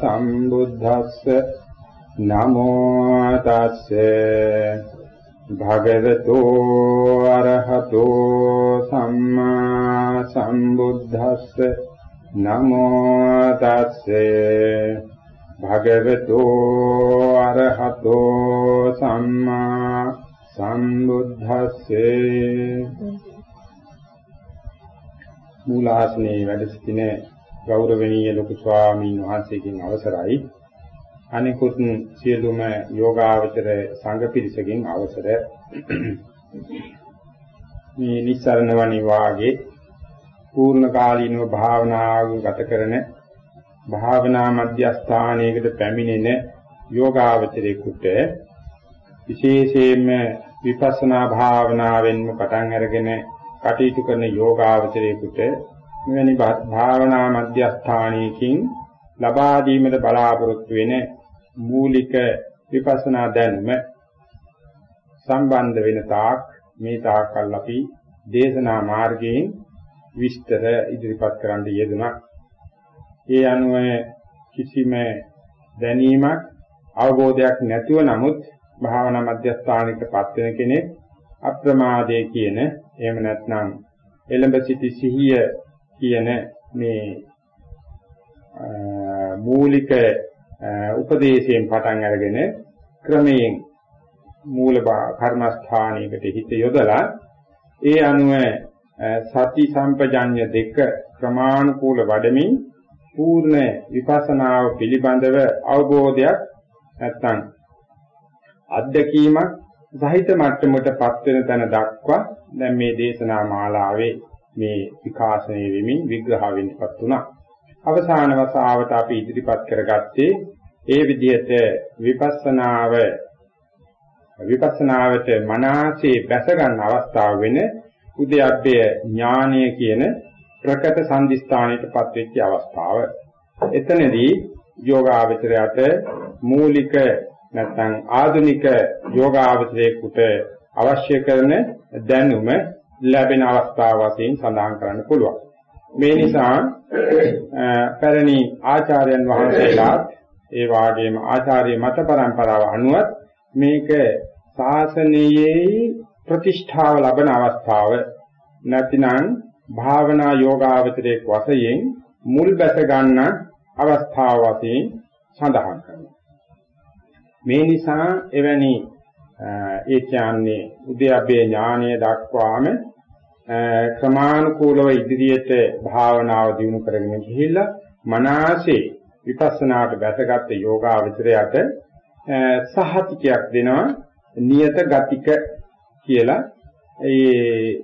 සම්බුද්දස්ස නමෝ තස්සේ භගවතු අරහතෝ සම්මා සම්බුද්දස්ස නමෝ තස්සේ භගවතු අරහතෝ සම්මා සම්බුද්දස්සේ මූලාසනයේ වැඩ සිටින ගෞරවනීය ලොකු ස්වාමීන් වහන්සේගෙන් අවසරයි. අනිකුත් සියලුම යෝගාවචර සංඝ පිරිසකින් අවසර. මේ නිස්සරණ වනි වාගේ පූර්ණ කාලීනව භාවනාව ගත කරන භාවනා මධ්‍යස්ථානයකට පැමිණෙන යෝගාවචරයෙකුට විශේෂයෙන්ම විපස්සනා භාවනාවෙන්ම පටන් අරගෙන කටයුතු කරන යෝගාවචරයෙකුට මෙවැනි භාවනා මධ්‍යස්ථානයකින් ලබා දීමට බලාපොරොත්තු වෙන මූලික විපස්සනා දැනුම සම්බන්ධ වෙන තාක් මේ තාක්කල් අපි දේශනා මාර්ගයෙන් විස්තර ඉදිරිපත් කරන්න යෙදුණා. ඒ අනුව කිසිම දැනීමක් අවබෝධයක් නැතුව නමුත් භාවනා මධ්‍යස්ථානිකපත් වෙන කෙනෙක් අප්‍රමාදයේ කියන එහෙම නැත්නම් එළඹ සිටි සිහිය කියන මේ මූලික උපදේශයෙන් පටන් අරගෙන ක්‍රමයෙන් මූල කර්මස්ථානයකට හිත යොදලා ඒ අනුව සති සම්පජඤ්ඤ දෙක ක්‍රමානුකූල වඩමින් පූර්ණ විපස්සනාව පිළිබඳව අවබෝධයක් නැත්නම් අත්දැකීමක් සහිත මට්ටමකටපත් වෙන තැන දක්වා දැන් මේ දේශනා මාලාවේ මේ විකාශනය වෙමින් විග්‍රහ වෙන්නපත් උනා. අවසාන වතාවට අපි ඉදිරිපත් කරගත්තේ ඒ විදිහට විපස්සනාව විපස්සනාවට මනසේ බැස ගන්න අවස්ථාව වෙන උද්‍යප්පය ඥානය කියන ප්‍රකට සම්දිස්ථානයටපත් වෙච්ච අවස්ථාව. එතනදී යෝගාවචරයට මූලික නැත්නම් ආධුනික යෝගාවචරයේකට අවශ්‍ය කරන දැනුම ලැබෙන අවස්ථාව වශයෙන් සඳහන් කරන්න පුළුවන්. මේ නිසා පැරණි ආචාර්යයන් වහන්සේලාත් ඒ වාගේම ආචාර්ය මත පරම්පරාව අනුව මේක ශාසනයේ ප්‍රතිෂ්ඨාව ලබන අවස්ථාව නැතිනම් භාවනා යෝගාවචරයේ වශයෙන් මුල් බැස ගන්න අවස්ථාව වශයෙන් සඳහන් කරනවා. මේ නිසා එවැනි ඒ කියන්නේ උද්‍යප්පේ ඥානය දක්වාම ක්‍රමානුකූලව ඉදිරියට භාවනාව දියුණු කරගෙන ගිහිල්ලා මනසේ විපස්සනාට බැසගත් යෝගාවචරයට සහතිකයක් දෙනවා නියත ගතික කියලා. ඒ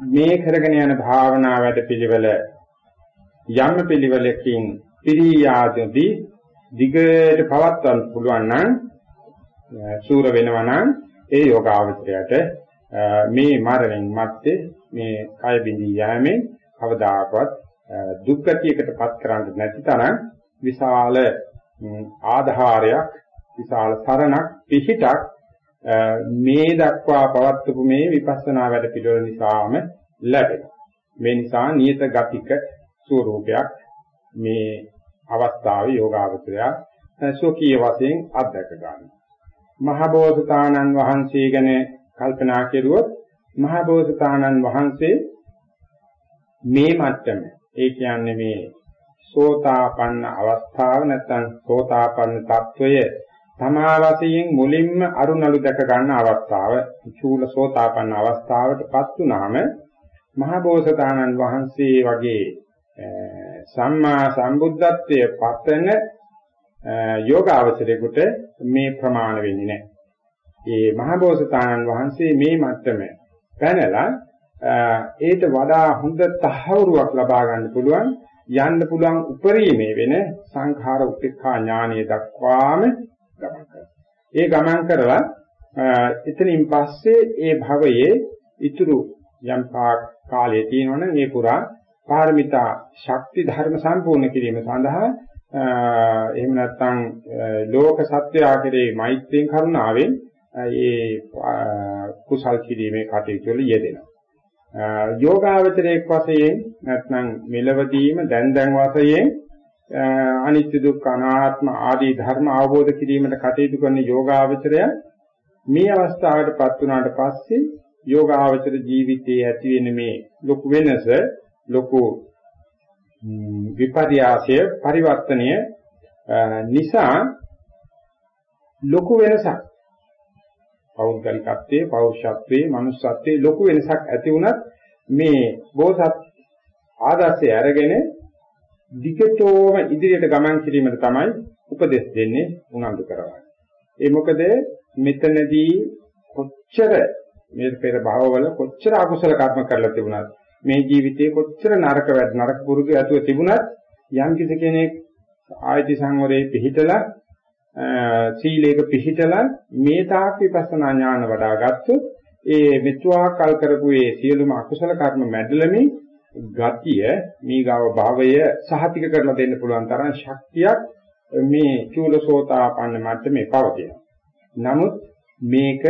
මේ කරගෙන යන භාවනා වැඩ පිළිවෙල යම් පිළිවෙලකින් පිරියාදී දිගට පවත්වන්න පුළුවන් නම් සූර වෙනවා නම් ඒ යෝගාවචරයට මේ මරණයන් මැත්තේ මේ කය බිඳී යෑමෙන් කවදාකවත් දුක්ගතියකටපත් කරන්න නැති තරම් විශාල ආධාරයක් විශාල සරණක් පිහිටක් මේ දක්වා පවත්වපු මේ විපස්සනා වැඩ පිළිවෙල නිසාම ලැබෙනවා. මේ නිසා නියත ගතික ස්වરૂපයක් මේ අවස්ථාවේ යෝගාවචරය සෝකීය වශයෙන් අත්දැක ගන්නවා. මහබෝසතාණන් වහන්සේ ගැන කල්පනා කෙරුවොත් මහා බෝසතාණන් වහන්සේ මේ මට්ටම ඒ කියන්නේ මේ සෝතාපන්න අවස්ථාව නැත්නම් සෝතාපන්න తত্ত্বය තමා වශයෙන් මුලින්ම අරුණලු දැක ගන්න අවස්ථාව චූල සෝතාපන්න අවස්ථාවටපත් වුනහම මහා බෝසතාණන් වහන්සේ වගේ සම්මා සම්බුද්ධත්වයේ පතන යෝග අවස්ථරේකට මේ ප්‍රමාණ වෙන්නේ නැහැ. ඒ මහා බෝසතාණන් වහන්සේ මේ මට්ටමේ පැනලා ඒට වඩා හොඳ තහවුරුවක් ලබා ගන්න පුළුවන් යන්න පුළුවන් උපරිමේ වෙන සංඛාර උපේක්ඛා ඥානය දක්වාම ගමන් කරනවා. ඒ ගමන් කරලා එතනින් පස්සේ ඒ භවයේ ඊතුරු යම් කාලය තියෙනවනම් ඒ පුරා පාරමිතා ශක්ති ධර්ම සම්පූර්ණ කිරීම සඳහා එහෙම නැත්නම් ලෝක සත්‍යය කෙරේ මෛත්‍රියෙන් කරුණාවෙන් ඒ කුසල් කිරීමේ කටයුතු වල යෙදෙනවා. යෝගාවචරයේ වශයෙන් නැත්නම් මෙලවදීම දැන් දැන් වශයෙන් අනිත්‍ය දුක්ඛ අනාත්ම ආදී ධර්ම අවබෝධ කිරීමට කටයුතු කරන යෝගාවචරය මේ අවස්ථාවටපත් වුණාට පස්සේ යෝගාවචර ජීවිතයේ ඇති වෙන මේ ලොකු වෙනස ලොකු විපර්යාසය පරිවර්තනය නිසා ලොකු වෙනසක් පෞද්ගලිකත්වයේ පෞරුෂත්වයේ මනුස්සත්වයේ ලොකු වෙනසක් ඇති වුණත් මේ බෝසත් ආදර්ශය අරගෙන දිගටම ඉදිරියට ගමන් කිරීමට තමයි උපදෙස් දෙන්නේ උනන්දු කරවන්නේ. ඒ මොකද මෙතනදී කොච්චර මේ පෙර භවවල කොච්චර අකුසල කර්ම කරලා තිබුණත් මේ ජීවිතේ කොච්චර නරක වැඩ නරක පුරුදු ඇතුව තිබුණත් යම් කිසි කෙනෙක් ආයති සංවරයේ පිහිටලා සීලයක පිහිටලා මේ තාක් විපස්සනා ඥාන වඩා ගත්තොත් ඒ මෙතුආ කල් කරපු ඒ සියලුම අකුසල කර්ම මැඩලමින් ගතිය මීගාව භාවය සහතික කරලා දෙන්න පුළුවන් තරම් ශක්තියක් මේ චූලසෝතාපන්න මට්ටමේ පවතිනවා. නමුත් මේක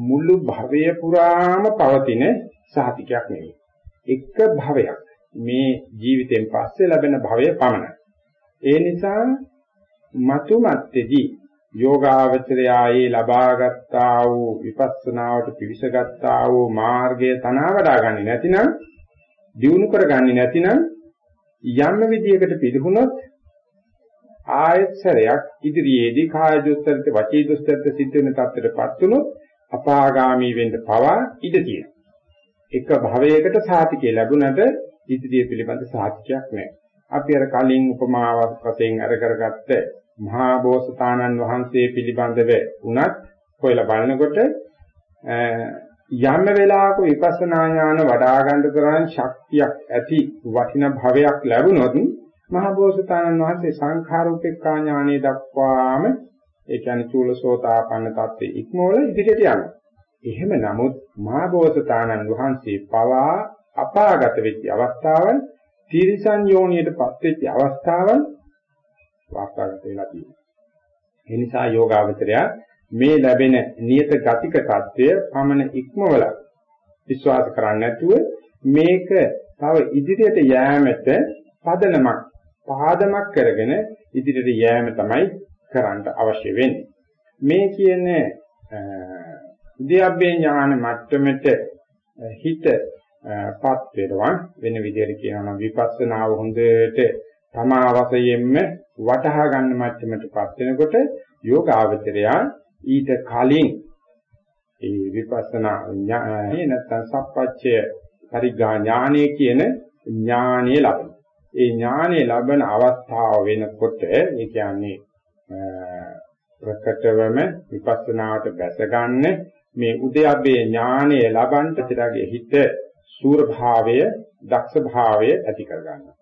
මුළු භවය පුරාම පවතින සහතිකයක් නෙවෙයි. එක භවයක් මේ ජීවිතෙන් පස්සේ ලැබෙන භවය පමණයි. ඒ නිසා මතු මත්තේදී යෝගාවචරයායේ ලබාගත්තා වූ විපස්සනාවට පිවිසගත්තා වූ මාර්ගය තනවා වඩා ගන්නේ නැතිනම් දියුණු කරගන්නේ නැතිනම් යම් විදියකට පිළිහුනොත් ආයත්සරයක් ඉදිරියේදී කාය දුස්තරත වචී දුස්තරත සිද්ධ වෙන තත්ත්වයටපත් වුනොත් අපාගාමී වෙන්න පවා ඉඩ තියෙනවා. එක භවයකට සාතිකය ලැබුණට ඉදිරිය පිළිබඳ සාතිකයක් නැහැ. අපි අර කලින් උපමාවක් වශයෙන් අර කරගත්ත මහා බෝසතාණන් වහන්සේ පිළිබඳව උනත් හොයලා බලනකොට යම් වෙලාවක විපස්සනා ඥාන වඩා ගන්න තරම් ශක්තියක් ඇති වටින භවයක් ලැබුණොත් මහා බෝසතාණන් වහන්සේ සංඛාර උපේක්ඛා ඥානෙ දක්වාම ඒ කියන්නේ චූලසෝතාපන්න තත්ත්වෙ ඉක්මවල ඉදිරියට යනවා. එහෙම නමුත් මහා බෝසතාණන් වහන්සේ පවා අපාගත වෙච්ච අවස්ථාවන් තිරිසන් යෝනියටපත් වෙච්ච අවස්ථාවල් වාස්තවගත වෙලා තියෙනවා. ඒ නිසා යෝගාවචරය මේ ලැබෙන නියත ගතික தত্ত্বය පමණ ඉක්මවල විශ්වාස කරන්නේ නැතුව මේක තව ඉදිරියට යෑමට පදනමක් පාදමක් කරගෙන ඉදිරියට යෑම තමයි කරන්න අවශ්‍ය වෙන්නේ. මේ කියන උද්‍යප්පේ ඥාන මට්ටමට හිත හිතපත් වෙනවා වෙන විදිහට කියනවා නම් විපස්සනාව හොඳට තමා වශයෙන්ම වටහා ගන්න මට්ටමටපත් වෙනකොට යෝගාවචරයා ඊට කලින් ඒ විපස්සනා ඥානය නැත්නම් සප්පච්චය පරිග්ගා ඥානය කියන ඥානය ලබන. ඒ ඥානය ලබන අවස්ථාව වෙනකොට ඒ කියන්නේ ප්‍රකටවම විපස්සනාවට බැස ගන්න මේ උද්‍යප්පේ ඥානය ලබන්න පිටරගේ හිත සූර භාවය, දක්ෂ භාවය ඇති කර ගන්නවා.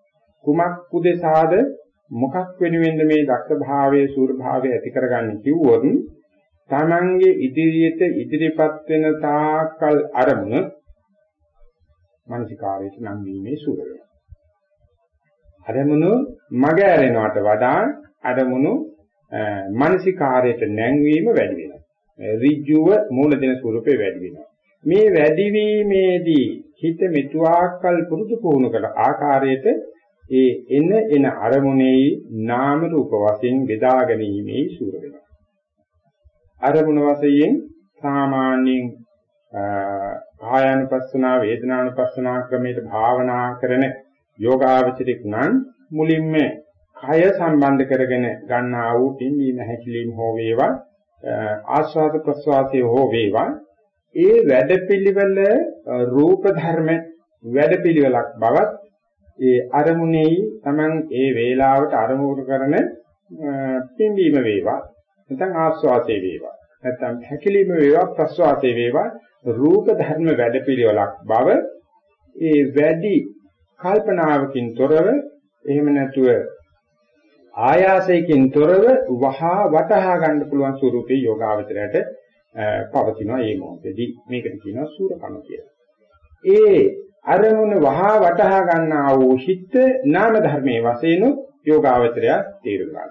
කුමක් උදෙසාද මොකක් වෙනුවෙන්ද මේ දක්ෂ භාවයේ සූර භාවය ඇති කරගන්නේ කිව්වොත් තමන්ගේ ඉදිරියට ඉදිරිපත් වෙන තාකල් අරමුණ මානසිකාරයට නම් වීමේ සූර වෙනවා. අරමුණු මග ඇරෙනවට වඩා අරමුණු මානසිකාරයට නැංවීම වැඩි වෙනවා. ඍජුව මූල දෙන ස්වරූපේ වැඩි වෙනවා. මේ වැඩිවීමේදී හිත මෙතුආකල් පුරුදු පුහුණු කළ ආකාරයට ඒ එන එන අරමුණේ නාම රූප වශයෙන් බෙදා ගැනීමේ සූර වෙනවා. අරමුණ වශයෙන් සාමාන්‍යයෙන් කායानुපස්සනා වේදනානුපස්සනා ක්‍රමයට භාවනා කරන යෝගාවචරික නම් මුලින්ම කය සම්බන්ධ කරගෙන ගන්නා වූ පින්වීම හැකිලිම හෝ වේවා ආස්වාද ප්‍රසවාසයේ හෝ වේවා ඒ වැඩපිළිවෙල රූප ධර්ම වැඩපිළිවෙලක් බවත් ඒ අරමුණෙහි Taman ඒ වේලාවට අරමුණු කරන පින්වීම වේවා. නැත්නම් ආස්වාදයේ වේවා. නැත්නම් හැකිලිම වේවා ප්‍රසවාසයේ වේවා. රූප ධර්ම වැඩපිළිවෙලක් බව ඒ වැඩි කල්පනාවකින් තොරව එහෙම නැතුව ආයාසයෙන් තොරව වහා වටහා ගන්න පුළුවන් ස්වරූපේ යෝගාවචරයට පවතිනවා මේ මොහොතේදී මේකට කියනවා සූරකම කියලා. ඒ අරමුණ වහා වටහා ගන්නා වූ හිත නාම ධර්මයේ වශයෙන් යෝගාවචරය තේරුම් ගන්නවා.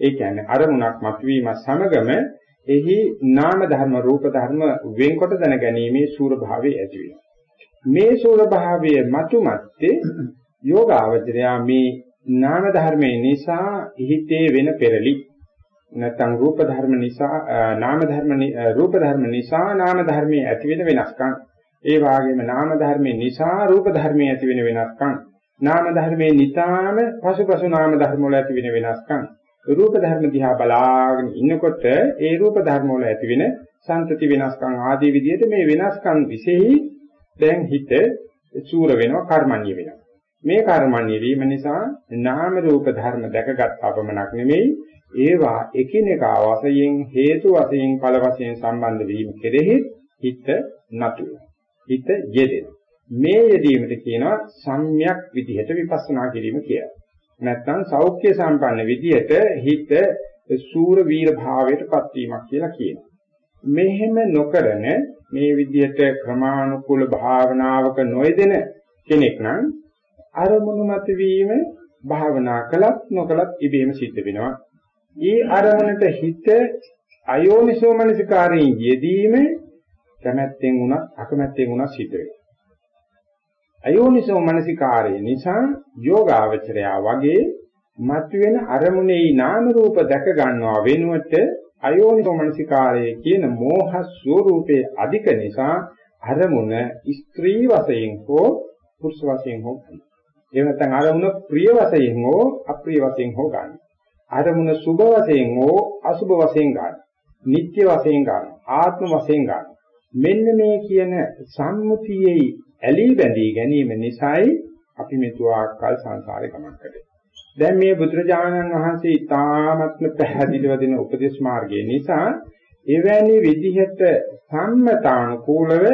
ඒ කියන්නේ අරමුණක් මතුවීම සමගම එහි නාම ධර්ම රූප ධර්ම වෙන්කොට දැන ගැනීමේ සූර භාවයේ ඇති වෙනවා. මේ සූර භාවයේ මතුමැත්තේ යෝගාවචරය මේ නාම ධර්මයේ නිසා හිතේ වෙන පෙරලි නැත්නම් රූප ධර්ම නිසා නාම ධර්ම රූප ධර්ම නිසා නාම ධර්මයේ ඇති වෙන වෙනස්කම්. ඒ වාගේම නාම ධර්මයේ නිසා රූප ධර්මයේ ඇති වෙන වෙනස්කම්. නාම ධර්මයේ නිතාම පසුපසු නාම ධර්ම වල ඇති වෙන වෙනස්කම්. රූප ධර්ම දිහා බලාගෙන ඉන්නකොට ඒ රූප ධර්ම වල ඇති වෙන සංතති වෙනස්කම් ආදී විදිහට මේ වෙනස්කම් විශේෂයි. දැන් හිත සූර වෙනවා කර්මණ්‍ය වෙනවා. මේ කර්මණ්‍ය වීම නිසා නාම රූප ධර්ම දැකගත් අපමණක් නෙමෙයි ඒවා එකිනෙකා වශයෙන් හේතු වශයෙන් ඵල වශයෙන් සම්බන්ධ වීම කෙරෙහි හිත නතු හිත යෙදෙන මේ යෙදීමට කියනවා සම්‍යක් විදිහට විපස්සනා කිරීම කියලා. නැත්නම් සෞඛ්‍ය සම්පන්න විදියට හිත සූර වීර භාවයටපත් වීමක් කියලා කියනවා. මෙහෙම නොකරන මේ විදියට ක්‍රමානුකූල භාවනාවක නොයදෙන කෙනෙක් නම් අරමුණු මත වීම භාවනා කළත් නොකළත් ඉබේම සිද්ධ වෙනවා. ඊ අරමුණට හිත අයෝනිසෝ මනසිකාරයෙන් යෙදීම කැමැත්තෙන් වුණත් අකමැත්තෙන් වුණත් සිද්ධ වෙනවා. අයෝනිසෝ මනසිකාරය නිසා යෝගාවචරයා වගේ මතුවෙන අරමුණේ නාම රූප දැක ගන්නවා වෙනුවට අයෝනිසෝ මනසිකාරය කියන මෝහ ස්වરૂපයේ අධික නිසා අරමුණ ස්ත්‍රී වශයෙන් හෝ පුරුෂ වශයෙන් හෝ ගන්න. එහෙම නැත්නම් අරමුණ ප්‍රිය වශයෙන් හෝ අප්‍රිය වශයෙන් හෝ ගන්න. අරමුණ සුභ වශයෙන් හෝ අසුභ වශයෙන් ගන්න. නිත්‍ය වශයෙන් ගන්න. ආත්ම වශයෙන් ගන්න. මෙන්න මේ කියන සම්මුතියේ ඇලී බැඳී ගැනීම නිසායි අපි මෙතුආකල් සංසාරේ ගමන් කරේ. දැන් මේ බුදුරජාණන් වහන්සේ ඊ타ත්ම පැහැදිලිව දෙන උපදේශ මාර්ගය නිසා එවැනි විදිහට සම්මතානුකූලව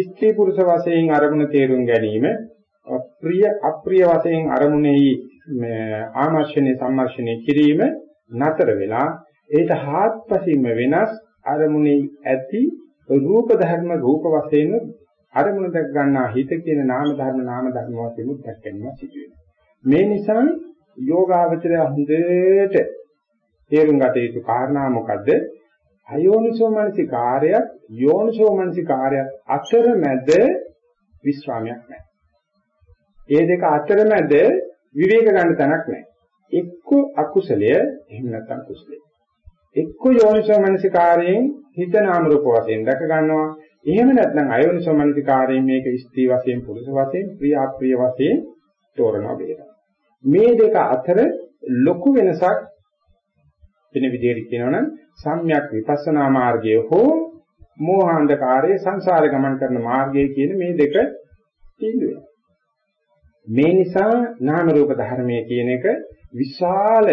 ස්ත්‍රී පුරුෂ වශයෙන් අරමුණ තේරුම් ගැනීම ප්‍රිය අප්‍රිය වශයෙන් අරමුණෙහි ආමර්ශනේ සම්මර්ශනේ කිරීම නතර වෙලා ඒට හාත්පසින්ම වෙනස් අරමුණේ ඇති රූප ධර්ම රූප වශයෙන් අරමුණ දැක් ගන්නා හිත කියන නාම ධර්ම නාම ධර්ම වශයෙන් දැක් ගැනීම සිදු වෙනවා. මේ නිසා යෝගාවචරය හොඳට තේරුම් ගත යුතු කාරණා මොකද්ද? අයෝනිසෝ මනසිකාරයත් යෝනිසෝ මනසිකාරයත් අතරමැද විස්රාමයක් නැහැ. ඒ දෙක අතරමැද විවේක ගන්න තැනක් නැහැ. එක්ක අකුසලය එහෙම නැත්නම් කුසලය. එක්ක යෝනිසෝ මනසිකාරයෙන් හිත නාම රූප වශයෙන් දැක ගන්නවා එහෙම නැත්නම් අයෝනිසෝ මනසිකාරයෙන් මේක ස්ත්‍රී වශයෙන් පුරුෂ වශයෙන් ප්‍රිය අප්‍රිය වශයෙන් තෝරනවා බේරනවා. මේ දෙක අතර ලොකු වෙනසක් වෙන විදිහට කියනවනම් සම්‍යක් විපස්සනා මාර්ගය හෝ මෝහාන්ධකාරයේ සංසාර ගමන් කරන මාර්ගය කියන මේ දෙක තීන්දුව මේ නිසා නාම රූප ධර්මයේ කියන එක විශාල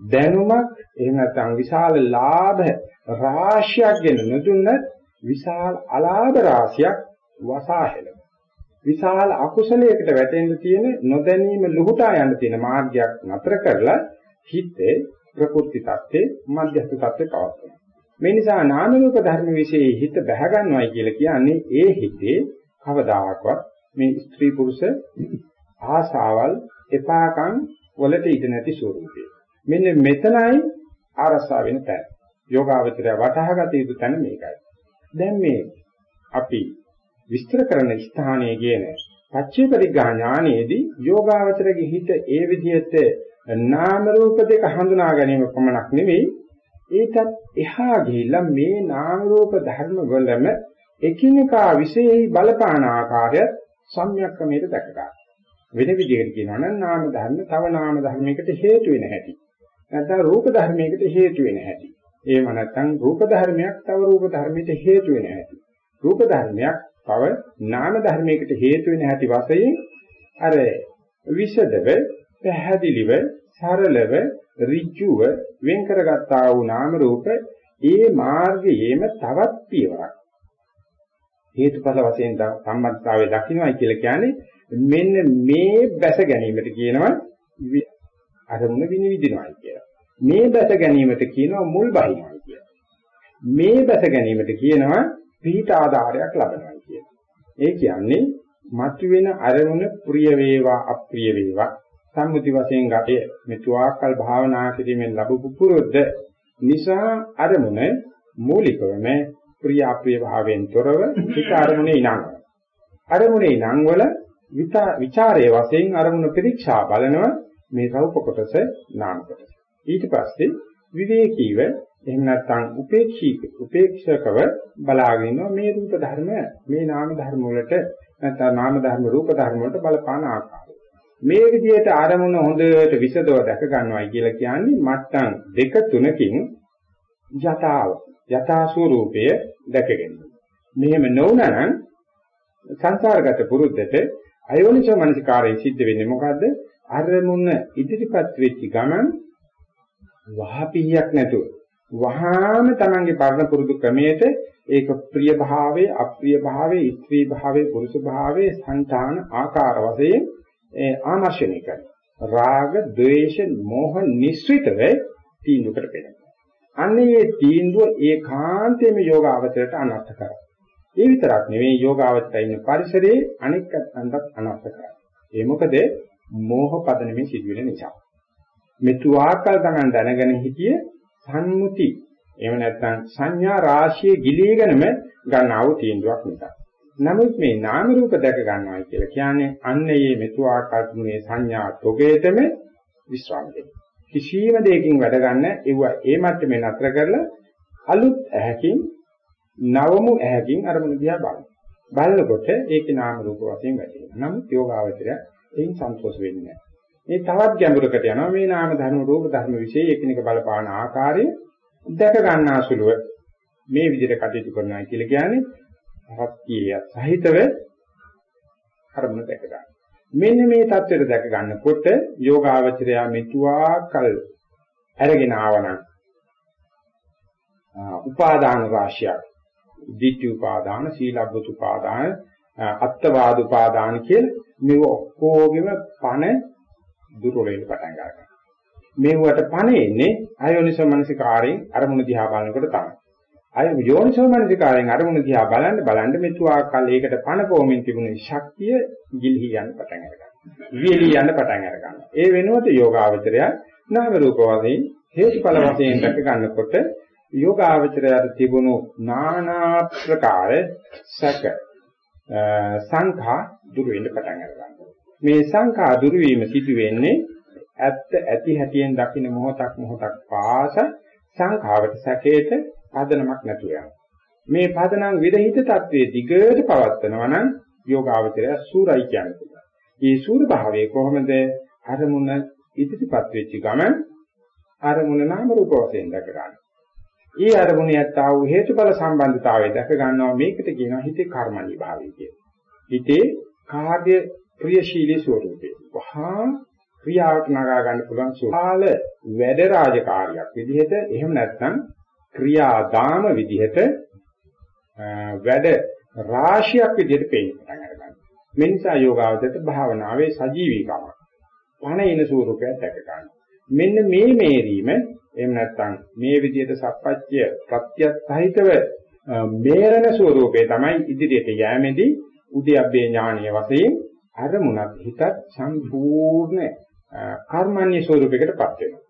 දැනුමක් එහෙම නැත්නම් විශාල ලාභ රාශියක් ගෙන නොදුන්නත් විශාල අලාභ රාශියක් වසාහෙල. විශාල අකුසලයකට වැටෙන්න තියෙන නොදැනීම ලුහුටා යන්න තියෙන මාර්ගයක් නතර කරලා හිතේ ප්‍රකෘති tattve මධ්‍යස්ථ tattve පවත්වනවා. මේ නිසා නාම රූප ධර්ම વિશે හිත බැහැ ගන්නවයි කියලා කියන්නේ ඒ හිතේ කවදාකවත් මේ ස්ත්‍රී පුරුෂ ආසාවල් එපාකම් වලට ඉඳ නැති ස්වરૂපය. මෙන්න මෙතනයි ආරසා වෙන තැන. යෝගාවචරය වටහාගත යුතු තැන මේකයි. දැන් මේ අපි විස්තර කරන ස්ථානයේ කියන පච්චේ පරිග්‍රහ ඥානයේදී යෝගාවචරගේ හිත ඒ විදිහට නාම රූප දෙක හඳුනා ගැනීම පමණක් නෙවෙයි ඒකත් එහා ගිහිල්ලා මේ නාම රූප ධර්ම වලම එකිනෙකා විශේෂයි බලපාන ආකාරය සම්‍යක්කමයට දැක ගන්න. වෙන විදිහකට කියනවා නම් නාම ධර්ම තව නාම ධර්මයකට හේතු වෙන හැටි. නැත්නම් රූප ධර්මයකට හේතු වෙන හැටි. එහෙම නැත්නම් රූප ධර්මයක් තව රූප ධර්මයකට හේතු වෙන හැටි. රූප ධර්මයක් තව නාම ධර්මයකට හේතු වෙන හැටි වශයෙන් අර විෂදව පැහැදිලිව සරලව ඍජුව වෙන් කරගත්තා වූ නාම රූප ඒ මාර්ගයේම තවත් පියවරක් හේතුඵල වශයෙන් සම්බන්ධතාවය දකින්නයි කියලා කියන්නේ මෙන්න මේ බැස ගැනීමට කියනවා අරමුණ විනිවිදිනවායි කියලා. මේ බැස ගැනීමට කියනවා මුල් බහිනවායි කියලා. මේ බැස ගැනීමට කියනවා පිහිට ආධාරයක් ලබනවායි කියලා. ඒ කියන්නේ මතුවෙන අරමුණ ප්‍රිය වේවා අප්‍රිය වේවා සම්මුති වශයෙන් ගතේ මෙතුආකල් භාවනා කිරීමෙන් ලැබපු පුරුද්ද නිසා අරමුණ මූලිකවම ප්‍රිය අප්‍රිය භාවයෙන් තොරව හිත අරමුණේ ඉනංගන. අරමුණේ ඉනංවල විචාරයේ වශයෙන් අරමුණ පරීක්ෂා බලනවා මේ රූප කොටස නාම කොටස. ඊට පස්සේ විවේකීව එහෙම නැත්නම් උපේක්ෂීක උපේක්ෂකව බලාගෙන ඉන්නවා මේ රූප ධර්ම මේ නාම ධර්ම වලට නැත්නම් නාම ධර්ම රූප ධර්ම වලට බලපාන ආකාරය. මේ විදිහට අරමුණ හොඳට විසදව දැක ගන්නවයි කියලා කියන්නේ මට්ටම් දෙක තුනකින් යථාව යථා ස්වરૂපය දැක ගැනීම. මෙහෙම නොවුනනම් සංසාරගත පුරුද්දට අයෝනිසෝ මනසිකාරය සිද්ධ වෙන්නේ මොකද්ද? අරමුණ ඉදිරිපත් වෙච්ච ගමන් වහපියක් නැතුව වහාම තමන්ගේ පරණ පුරුදු ක්‍රමයට ඒක ප්‍රිය භාවයේ අප්‍රිය භාවයේ ස්ත්‍රී භාවයේ පුරුෂ භාවයේ సంతාන ආකාර වශයෙන් ආමර්ෂණය කරයි. රාග, ద్వේෂ, මෝහ නිස්සෘතව තීන්දුවකට පෙළෙන. අන්නේ මේ තීන්දුව ඒකාන්තයෙන්ම යෝගාවචරයට අනර්ථ කරයි ඒ විතරක් නෙවෙයි යෝගාවචරය ඉන්න පරිසරයේ අනෙක් අන්දක් අනර්ථ කරයි ඒ මොකද මෝහ පදනමේ සිදුවෙන නිසා මෙතුආකල් ගණන් දැනගෙන හිටියේ සම්මුති එහෙම නැත්නම් සංඥා රාශිය ගිලීගෙනම ගන්නා වූ තීන්දුවක් නිසා. නමුත් මේ නාම රූප දැක ගන්නවා කියලා කියන්නේ අන්නේ මෙතු ආකාරයේ සංඥා තොගේතම විස්්‍රාම දෙනවා. කිසියම් දෙයකින් වැඩ ගන්න ඒව ඒ මට්ටමේ නතර කරලා අලුත් ඇහැකින් නවමු ඇහැකින් අරමුණ දිහා බලනවා. බලනකොට ඒකේ නාම රූප වශයෙන් වැටෙනවා. නමුත් යෝගාවචරය එයින් සන්තෝෂ වෙන්නේ නැහැ. මේ තවත් ගැඹුරකට යනවා මේ නාම ධර්ම රූප ධර්ම વિશે එකිනෙක බලපාන ආකාරය දැක ගන්නාසුලුව මේ විදිහට කටයුතු කරනවා කියලා කියන්නේ රත්තිය සහිතව කර්ම දැක ගන්න. මෙන්න මේ தත්වෙට දැක ගන්නකොට යෝගාවචරය මෙතුවා කල් අරගෙන ආවනම් උපාදාන රාශියක් ditthi උපාදාන සීලබ්බුත උපාදාන අත්වාද උපාදාන කියලා මේ ඔක්කොගෙම පණ දුර වෙන්න පටන් ගන්නවා. මේවට පණ එන්නේ අයෝනිසෝ මනසිකාරයෙන් අරමුණ දිහා බලනකොට තමයි. අය යෝනිසෝ මනසිකාරයෙන් අරමුණ දිහා බලන්න බලන්න මෙතුආ කල් ඒකට පණ පොමින් තිබුණේ ශක්තිය ගිලිහි යන පටන් ගන්නවා. වියලි යන පටන් ගන්නවා. ඒ වෙනුවට යෝගාවචරය නාම රූප වශයෙන් හේතුඵල වශයෙන් දැක ගන්නකොට යෝගාවචරයට තිබුණු নানা ප්‍රකාර සැක සංඛා දුර වෙන්න පටන් ගන්නවා. මේ සංඛා දුරු වීම සිදු වෙන්නේ ඇත්ත ඇති හැටියෙන් දකින්න මොහොතක් මොහොතක් පාස සංඛාවට සැකේට පදනමක් නැතුව යනවා. මේ පදනම් විරහිත තත්වයේ දිගට පවත්නවා නම් යෝගාවචරය සූරයි කියන්නේ. මේ සූර භාවයේ කොහොමද අරමුණ ඉදිරිපත් වෙච්ච ගමන් අරමුණ නාම රූප වශයෙන් දැක ගන්න. ඒ අරමුණියත් ආ වූ හේතුඵල සම්බන්ධතාවය දැක ගන්නවා මේකට කියනවා හිතේ කර්මණී භාවය කියලා. හිතේ කාර්ය ක්‍රියාශීලී ස්වરૂපේ. වහා ක්‍රියාවට නගා ගන්න පුළුවන් සුඛාල වැඩ රාජකාරියක් විදිහට එහෙම නැත්නම් ක්‍රියාදාම විදිහට වැඩ රාශියක් විදිහට පේන්න පටන් ගන්නවා. මේ නිසා යෝගාවචරයට භාවනාවේ සජීවීකම පණ ඉන ස්වરૂපයක් දැක ගන්නවා. මෙන්න මේ මේරීම එහෙම නැත්නම් මේ විදිහට සප්පච්චය ප්‍රත්‍යසහිතව මේරණ ස්වરૂපේ තමයි ඉදිරියට යෑමේදී උද්‍යප්පේ ඥානීය වශයෙන් අරමුණක් හිතත් සම්පූර්ණ කර්මන්නේ ස්වරූපයකටපත් වෙනවා.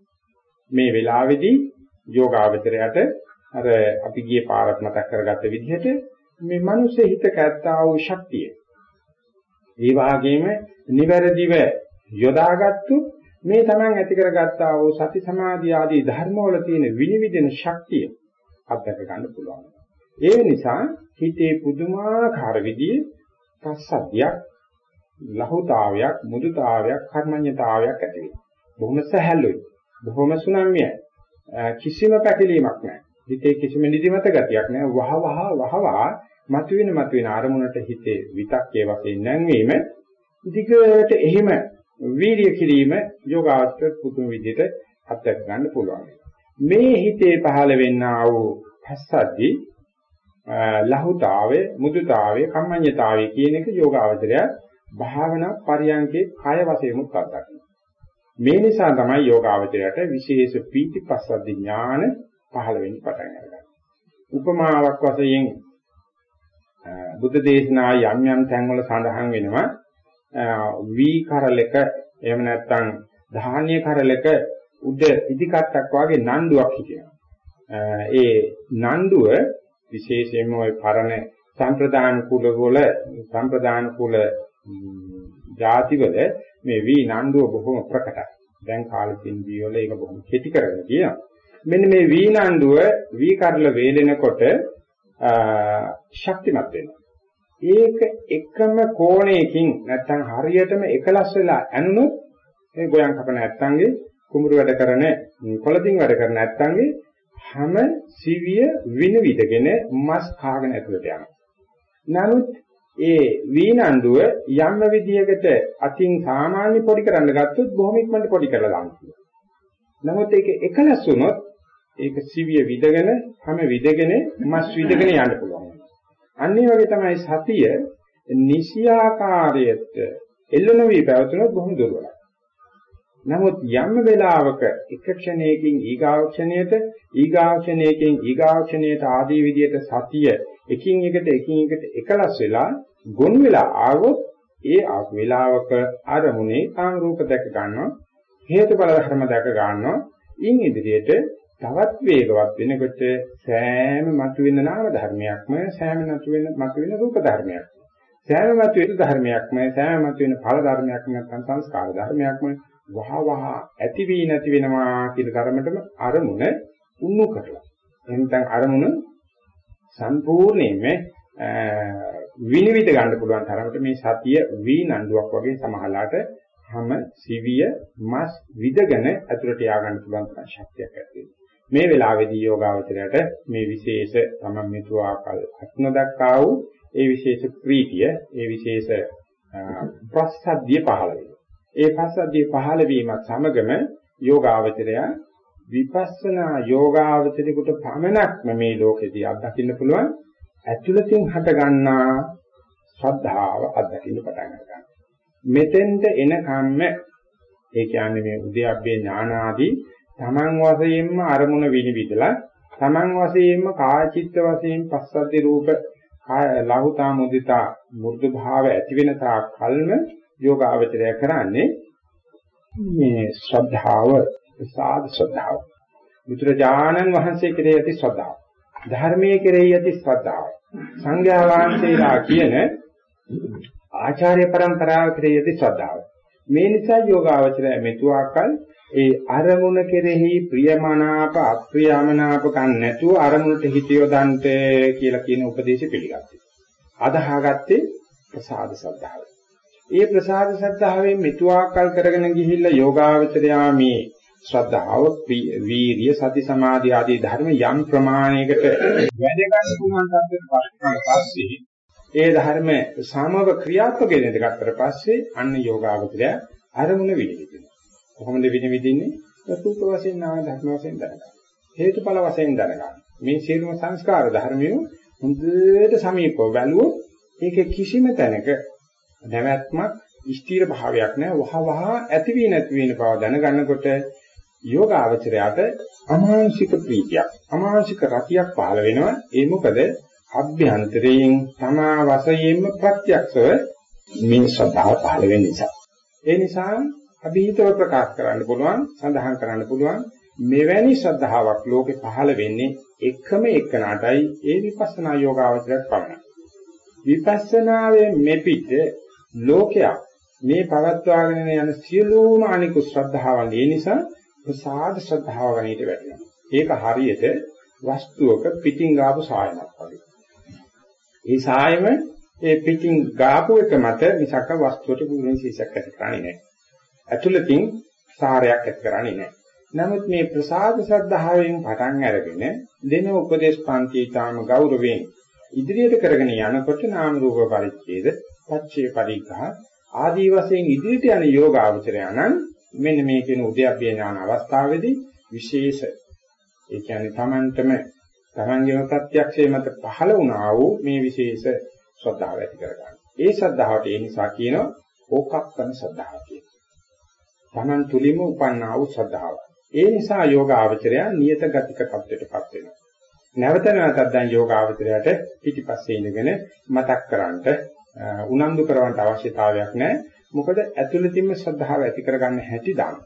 මේ වෙලාවේදී යෝගාවචරයට අර අපි ගියේ පාරක් මතක් කරගත්ත විදිහට මේ මිනිස් හිත කැත්තා වූ ශක්තිය. ඒ වගේම නිවැරදිව යොදාගත්තු මේ Taman ඇති කරගත්තා වූ සති සමාධි ආදී ධර්මවල තියෙන විනිවිදන ශක්තිය අත්දක ගන්න පුළුවන්. ඒ නිසා හිතේ පුදුමාකාර විදිහේ පස්සද්ධියක් ලහුතාවයක්, මුදුතාවයක්, කර්මඤ්ඤතාවයක් ඇති වෙනවා. බොහොම සහැල්ලුයි. බොහොම සුනම්‍යයි. කිසිම පැකිලීමක් නැහැ. හිතේ කිසිම නිදිමත ගතියක් නැහැ. වහ වහ වහ වහ මතුවෙන මතුවෙන අරමුණට හිතේ විතක්කේ වශයෙන් නැංවීම දිගට එහෙම වීර්ය කිරීම යෝගාවචර පුදුම විදිහට අත්දැක ගන්න පුළුවන්. මේ හිතේ පහළ වෙන්නා වූ පස්සද්දී ලහුතාවේ මුදුතාවේ කම්මඤ්ඤතාවේ කියන එක යෝගාවචරය භාවනා පරියන්කේ කය වශයෙන් උත්පත්ති. මේ නිසා තමයි යෝගාවචරයට විශේෂ පීතිපස්සද්ද ඥාන පහළ වෙන්න පටන් අරගන්නේ. උපමාවක් වශයෙන් බුද්ධ දේශනා යම් යම් තැන්වල සඳහන් වෙනවා වී කරලක එහෙම නැත්නම් ධාන්‍ය කරලක උඩ ඉදිකටක් වගේ නන්දුවක් හිටිනවා. ඒ නන්දුව විශේෂයෙන්ම ওই පරණ සම්ප්‍රදාන කුල වල සම්ප්‍රදාන කුල ಜಾතිවල මේ වී නණ්ඩුව බොහොම ප්‍රකටයි. දැන් කාලෙකින් වී වල ඒක බොහොම කෙටි කරගෙන කියනවා. මෙන්න මේ වී නණ්ඩුව වී කරල වේලෙනකොට ශක්තිමත් වෙනවා. ඒක එකම කෝණයකින් නැත්තම් හරියටම එකලස් වෙලා ඇනුනොත් ඒ ගෝයන් කපන නැත්තන්ගේ කුඹුරු වැඩ කරන කොළදින් වැඩ කරන නැත්තන්ගේ හැම සිවිය විනිවිදගෙන මස් කාගෙන ඇතුළට යනවා. නමුත් ඒ වීනණ්ඩුව යම් විදියකට අතින් සාමාන්‍ය පොඩි කරන්න ගත්තොත් බොහොම ඉක්මනට පොඩි කරලා දානවා. නමුත් ඒක එකලස් වුණොත් ඒක සිවිය විදගෙන හැම විදගෙන මස් විදගෙන යන්න පුළුවන්. අන්න ඒ වගේ තමයි සතිය නිසියාකාරයට එල්ල නොවි පැවතුනොත් බොහොම දුර්වලයි. නමුත් යම් වෙලාවක එක ක්ෂණයකින් ඊගාක්ෂණයට ඊගාක්ෂණයකින් ඊගාක්ෂණයට ආදී විදියට සතිය එකින් එකට එකින් එකට එකලස් වෙලා ගොනු වෙලා ආවොත් ඒ වෙලාවක අරමුණේ කාම රූප දැක ගන්නවා හේතුඵල ධර්ම දැක ගන්නවා. ඉන් ඉදිරියට තවත් වේගවත් වෙනකොට සෑම මතුවෙන නාම ධර්මයක්ම සෑම මතුවෙන මතුවෙන රූප ධර්මයක්. සෑම මතුවෙන ධර්මයක්ම සෑම මතුවෙන ඵල ධර්මයක් නැත්නම් සංස්කාර ධර්මයක්ම වහ වහ ඇති වී නැති වෙනවා කියන ධර්මතම අරමුණ උන්නු කරලා. එහෙනම් අරමුණ සම්පූර්ණයෙන්ම විනිවිද ගන්න පුළුවන් තරමට මේ සතිය වී නණ්ඩුවක් වගේ සමහරලාට හැම සිවිය මස් විදගෙන ඇතුළට යා ගන්න පුළුවන් තරම් ශක්තියක් ඇති මේ වෙලාවේදී යෝගාවචරයට මේ විශේෂ තමන් මෙතුආකල් අත්නදක්කා වූ ඒ විශේෂ ප්‍රීතිය ඒ විශේෂ ප්‍රසද්ධිය පහළ වෙනවා. ඒ පස්සද්ධිය පහළ වීමත් සමගම යෝගාවචරය විපස්සනා යෝගාවචරයකට පමණක්ම මේ ලෝකෙදී අත්දකින්න පුළුවන් ඇතුළතින් හටගන්නා ශ්‍රද්ධාව අත්දකින්න පටන් ගන්නවා. මෙතෙන්ට එනකම්ම ඒ කියන්නේ මේ උද්‍යප්පේ ඥානාදී තමන් වශයෙන්ම අරමුණ විනිවිදලා තමන් වශයෙන්ම කායචිත්ත වශයෙන් පස්සද්ධි රූප ලහුතා මුදිතා මෘදු භාව ඇති වෙන තාක් කල්ම යෝගාවචරය කරන්නේ මේ ශ්‍රද්ධාව ප්‍රසාද ශ්‍රද්ධාව. බුදුරජාණන් වහන්සේ කෙරෙහි ඇති ශ්‍රද්ධාව. ධර්මයේ කෙරෙහි ඇති ශ්‍රද්ධාව. සංඝයා වහන්සේලා කියන ආචාර්ය પરම්පරාව කෙරෙහි ඇති ශ්‍රද්ධාව. මේ නිසා යෝගාවචරය මෙතුආකල් ඒ අරමුණ කෙරෙහි ප්‍රියමනාප අප්‍රියමනාප කන් නැතුව අරමුණට හිත යොදන්ට කියලා කියන උපදේශය පිළිගත්තා. අදහාගත්තේ ප්‍රසාද ශ්‍රද්ධාව. ඒ ප්‍රසාද ශ්‍රද්ධාවෙන් මෙතුආකල් කරගෙන ගිහිල්ලා යෝගාවචරයා මේ ශ්‍රද්ධාව, වීරිය, සති සමාධි ආදී ධර්ම යම් ප්‍රමාණයකට වැඩ ගන්න පුළුවන් තත්ත්වයට පස්සේ ඒ ධර්ම සමව ක්‍රියාත්මක වෙන දෙකට පස්සේ අන්න යෝගාවචරය අරමුණ විනිවිදිනවා. කොහොමද විනිවිදින්නේ? රූප වශයෙන් නාම ධර්ම වශයෙන් දැනගන්න. හේතුඵල වශයෙන් දැනගන්න. මේ සියලුම සංස්කාර ධර්මියෝ හොඳට සමීපව බැලුවොත් ඒකේ කිසිම තැනක නැවැත්මක් ස්ථීර භාවයක් නැහැ වහ වහ ඇති වී නැති වෙන බව දැනගන්නකොට යෝගාවචරයට අමාංශික ප්‍රීතියක් අමාංශික රතියක් පහළ වෙනවා. ඒ මොකද අභ්‍යන්තරයෙන් තමා වශයෙන්ම ප්‍රත්‍යක්ෂව මේ ශ්‍රද්ධාව පහළ වෙන නිසා. ඒ නිසා අභීතව ප්‍රකාශ කරන්න පුළුවන් සඳහන් කරන්න පුළුවන් මෙවැනි ශ්‍රද්ධාවක් ලෝකේ පහළ වෙන්නේ එකම එකනටයි. ඒ විපස්සනා යෝගාවචරයක් පමණයි. විපස්සනාවේ මෙපිට ලෝකයක් මේ පවත්වාගෙන යන සියලුම අනිකුත් ශ්‍රද්ධාවන් ඒ නිසා ප්‍රසාද ශ්‍රද්ධාව ගණීට වැටෙනවා. ඒක හරියට වස්තුවක පිටින් ගාපු සායමක් වගේ. ඒ සායම ඒ පිටින් ගාපු එක මත මිසක වස්තුවට විශේෂයක් ඇති කරන්නේ නැහැ. ඇතුළතින් සාරයක් ඇති කරන්නේ නැහැ. නමුත් මේ ප්‍රසාද ශ්‍රද්ධාවෙන් පටන් අරගෙන දෙන උපදේශ පන්ති ඊටාම ගෞරවයෙන් ඉදිරියට කරගෙන යනකොට නාම රූප පරිච්ඡේද, පච්චේ පරිග්‍රහ ආදී වශයෙන් ඉදිරියට යන යෝගාවචරයන්න් මෙන්න මේ කියන උද්‍යප්පේ ඥාන අවස්ථාවේදී විශේෂ ඒ කියන්නේ Tamanටම Tamanගේම ප්‍රත්‍යක්ෂයේ මත පහළ වුණා වූ මේ විශේෂ ශ්‍රද්ධාව ඇති කරගන්න. ඒ ශ්‍රද්ධාවට ඒ නිසා කියනවා ඕකක්කන ශ්‍රද්ධාව කියලා. Taman තුලින්ම උපන්නා වූ ශ්‍රද්ධාව. ඒ නිසා යෝගාවචරය නියත ගතික tattweටපත් වෙනවා. නැවත නැවතත් දැන් යෝගාවචරයට පිටිපස්සේ ඉඳගෙන මතක් කරන්ට උනන්දු කරවන්න අවශ්‍යතාවයක් නැහැ. මොකද ඇතුළතින්ම ශ්‍රද්ධාව ඇති කරගන්න හැටි දාන.